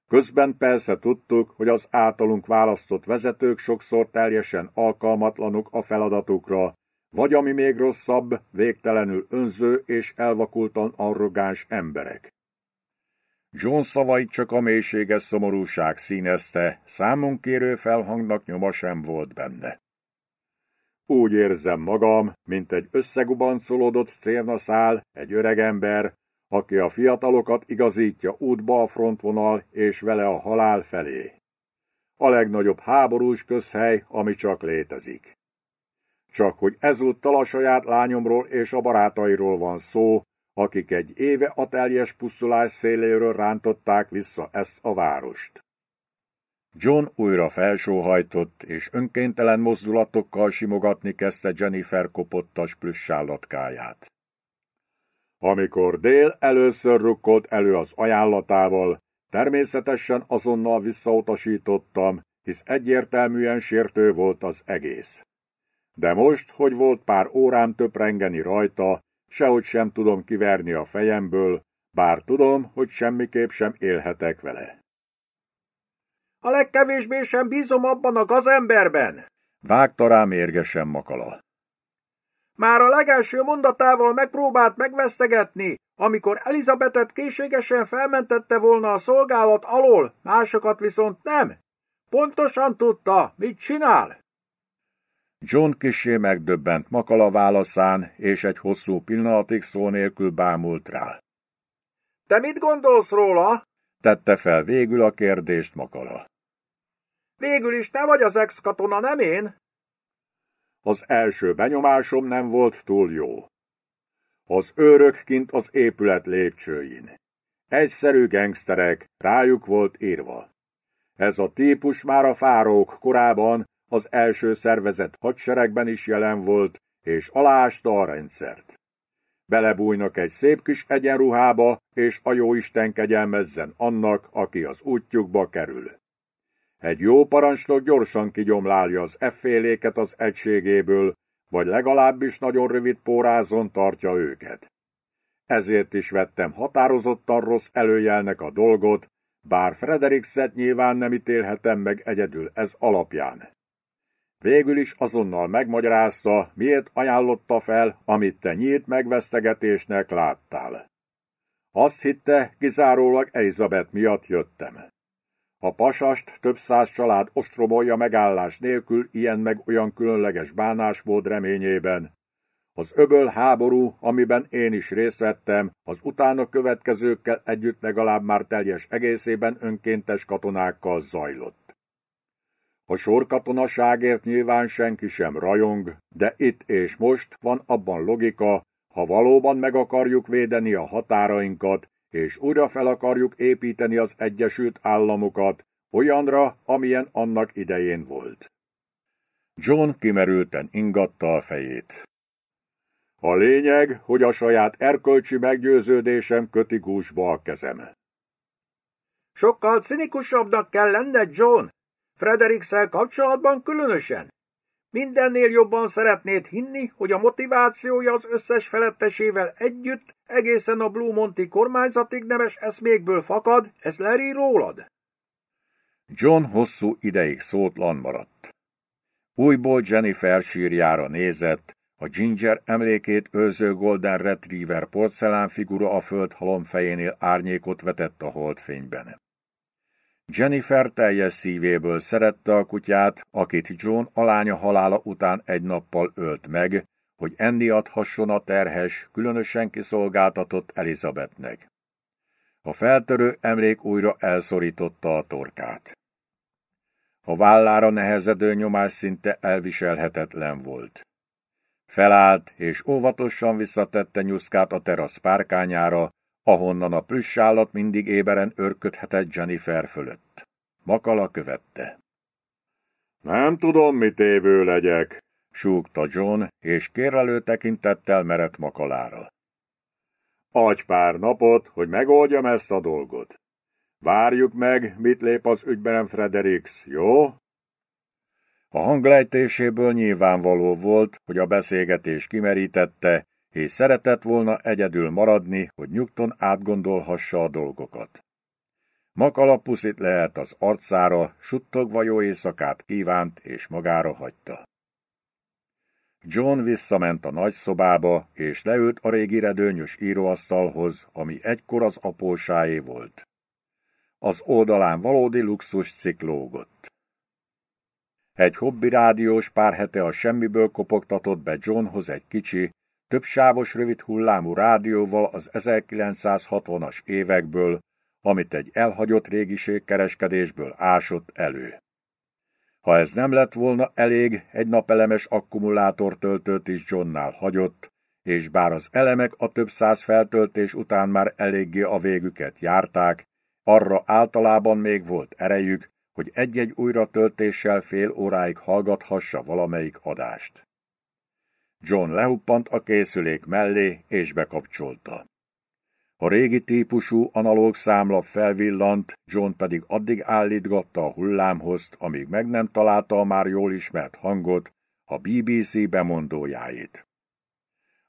B: Közben persze tudtuk, hogy az általunk választott vezetők sokszor teljesen alkalmatlanok a feladatukra, vagy ami még rosszabb, végtelenül önző és elvakultan arrogáns emberek. John szavait csak a mélységes szomorúság színezte, számunkérő felhangnak nyoma sem volt benne. Úgy érzem magam, mint egy összegubancolódott szál, egy öreg ember, aki a fiatalokat igazítja útba a frontvonal és vele a halál felé. A legnagyobb háborús közhely, ami csak létezik. Csak hogy ezúttal a saját lányomról és a barátairól van szó, akik egy éve a teljes pusztulás széléről rántották vissza ezt a várost. John újra felsóhajtott, és önkéntelen mozdulatokkal simogatni kezdte Jennifer kopottas plüssállatkáját. Amikor Dél először rukkolt elő az ajánlatával, természetesen azonnal visszautasítottam, hisz egyértelműen sértő volt az egész. De most, hogy volt pár órán töprengeni rajta, sehogy sem tudom kiverni a fejemből, bár tudom, hogy semmiképp sem élhetek vele.
C: A legkevésbé sem bízom abban a gazemberben,
B: vágta rá mérgesen makala.
C: Már a legelső mondatával megpróbált megvesztegetni, amikor Elizabetet készségesen felmentette volna a szolgálat alól, másokat viszont nem. Pontosan tudta, mit csinál.
B: John kisé megdöbbent Makala válaszán, és egy hosszú pillanatig szó nélkül bámult rá.
C: Te mit gondolsz róla?
B: Tette fel végül a kérdést Makala.
C: Végül is te vagy az ex-katona, nem én?
B: Az első benyomásom nem volt túl jó. Az őrök kint az épület lépcsőin. Egyszerű gengszterek, rájuk volt írva. Ez a típus már a fárók korában az első szervezett hadseregben is jelen volt, és alásta a rendszert. Belebújnak egy szép kis egyenruhába, és a jóisten kegyelmezzen annak, aki az útjukba kerül. Egy jó parancsnok gyorsan kigyomlálja az efféléket az egységéből, vagy legalábbis nagyon rövid pórázon tartja őket. Ezért is vettem határozottan rossz előjelnek a dolgot, bár Frederikset nyilván nem ítélhetem meg egyedül ez alapján. Végül is azonnal megmagyarázta, miért ajánlotta fel, amit te nyílt megvesztegetésnek láttál. Azt hitte, kizárólag Elizabeth miatt jöttem. A pasast több száz család ostromolja megállás nélkül ilyen meg olyan különleges bánásmód reményében. Az öböl háború, amiben én is részt vettem, az utána következőkkel együtt legalább már teljes egészében önkéntes katonákkal zajlott. A sorkatonaságért nyilván senki sem rajong, de itt és most van abban logika, ha valóban meg akarjuk védeni a határainkat, és újra fel akarjuk építeni az Egyesült Államokat, olyanra, amilyen annak idején volt. John kimerülten ingatta a fejét. A lényeg, hogy a saját erkölcsi meggyőződésem köti gúzsba a kezem.
C: Sokkal cinikusabbnak kell lenned, John, Frederikszel kapcsolatban különösen. Mindennél jobban szeretnéd hinni, hogy a motivációja az összes felettesével együtt egészen a Blue Monty kormányzatig nemes eszmékből fakad, ez leri rólad?
A: John hosszú ideig szótlan maradt. Újból Jennifer sírjára nézett, a Ginger emlékét őrző Golden Retriever porcelánfigura a föld halom fejénél árnyékot vetett a holdfényben. Jennifer teljes szívéből szerette a kutyát, akit John alánya halála után egy nappal ölt meg, hogy enni adhasson a terhes, különösen kiszolgáltatott Elizabethnek. A feltörő emlék újra elszorította a torkát. A vállára nehezedő nyomás szinte elviselhetetlen volt. Felállt, és óvatosan visszatette nyuszkát a terasz párkányára, ahonnan a plüss állat mindig éberen örködhetett Jennifer fölött. Makala követte.
B: Nem tudom, mit évő legyek,
A: súgta John, és kérlelő tekintettel merett Makalára.
B: Adj pár napot, hogy megoldjam ezt a dolgot. Várjuk meg, mit lép az ügyben Fredericks, jó?
A: A hanglejtéséből nyilvánvaló volt, hogy a beszélgetés kimerítette, és szeretett volna egyedül maradni, hogy nyugton átgondolhassa a dolgokat. Makala puszit lehet az arcára, suttogva jó éjszakát kívánt, és magára hagyta. John visszament a nagy szobába, és leült a régi redőnyös íróasztalhoz, ami egykor az apósáé volt. Az oldalán valódi luxus ciklógott. Egy hobbi rádiós pár hete a semmiből kopogtatott be Johnhoz egy kicsi, többsávos rövid hullámú rádióval az 1960-as évekből, amit egy elhagyott régiségkereskedésből ásott elő. Ha ez nem lett volna elég, egy napelemes akkumulátortöltőt is Johnnál hagyott, és bár az elemek a több száz feltöltés után már eléggé a végüket járták, arra általában még volt erejük, hogy egy-egy újratöltéssel fél óráig hallgathassa valamelyik adást. John lehuppant a készülék mellé, és bekapcsolta. A régi típusú analóg számlap felvillant, John pedig addig állítgatta a hullámhozt, amíg meg nem találta a már jól ismert hangot, a BBC bemondójáit.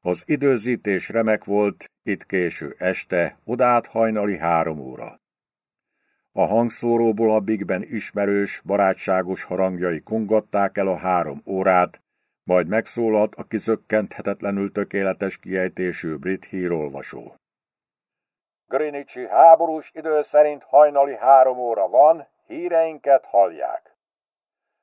A: Az időzítés remek volt, itt késő este, odát hajnali három óra. A hangszóróból a Big Ben ismerős, barátságos harangjai kongatták el a három órát, majd megszólalt a kizökkenthetetlenül tökéletes kiejtésű brit hírolvasó.
B: Greenwichi háborús idő szerint hajnali három óra van, híreinket hallják.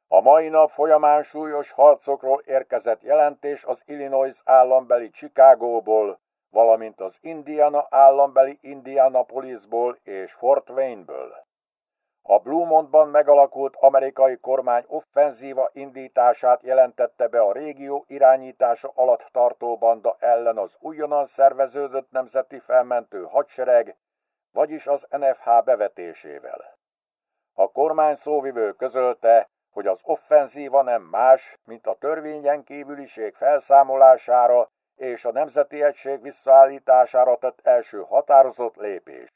B: A mai nap folyamán súlyos harcokról érkezett jelentés az Illinois állambeli Chicagóból, valamint az Indiana állambeli Indianapolisból és Fort Wayne-ből. A Blumontban megalakult amerikai kormány offenzíva indítását jelentette be a régió irányítása alatt tartó banda ellen az újonnan szerveződött nemzeti felmentő hadsereg,
A: vagyis az NFH bevetésével. A kormány szóvivő közölte, hogy az offenzíva nem más, mint a törvényen kívüliség felszámolására és a Nemzeti Egység visszaállítására tett első határozott lépés.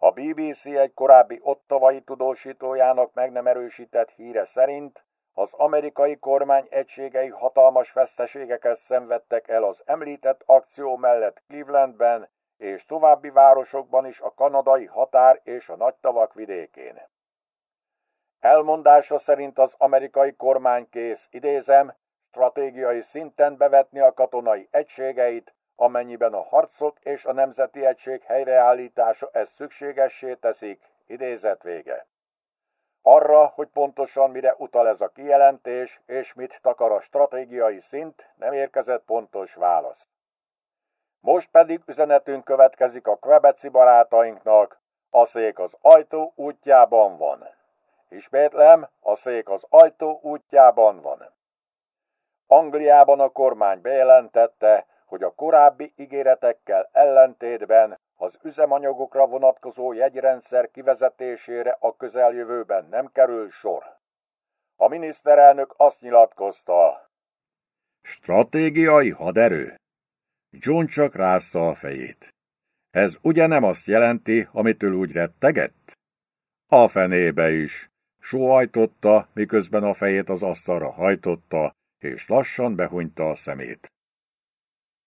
A: A BBC egy korábbi ottavai tudósítójának meg nem erősített híre szerint az amerikai kormány egységei hatalmas veszteségeket szenvedtek el az említett akció mellett Clevelandben és további városokban is a kanadai határ és a nagy vidékén. Elmondása szerint az amerikai kormány kész, idézem, stratégiai szinten bevetni a katonai egységeit, amennyiben a harcok és a nemzeti egység helyreállítása ezt szükségessé teszik, idézet vége. Arra, hogy pontosan mire utal ez a kijelentés, és mit takar a stratégiai szint, nem érkezett pontos válasz. Most pedig üzenetünk következik a kvebeci barátainknak, a szék az ajtó útjában van. Ismétlem, a szék az ajtó útjában van. Angliában a kormány bejelentette, hogy a korábbi ígéretekkel ellentétben az üzemanyagokra vonatkozó jegyrendszer kivezetésére a közeljövőben nem kerül sor. A miniszterelnök azt nyilatkozta.
B: Stratégiai haderő? John csak rásza a fejét. Ez ugye nem azt jelenti, amitől úgy rettegett? A fenébe is. Sóhajtotta, miközben a fejét az asztalra hajtotta, és lassan behunyta a szemét.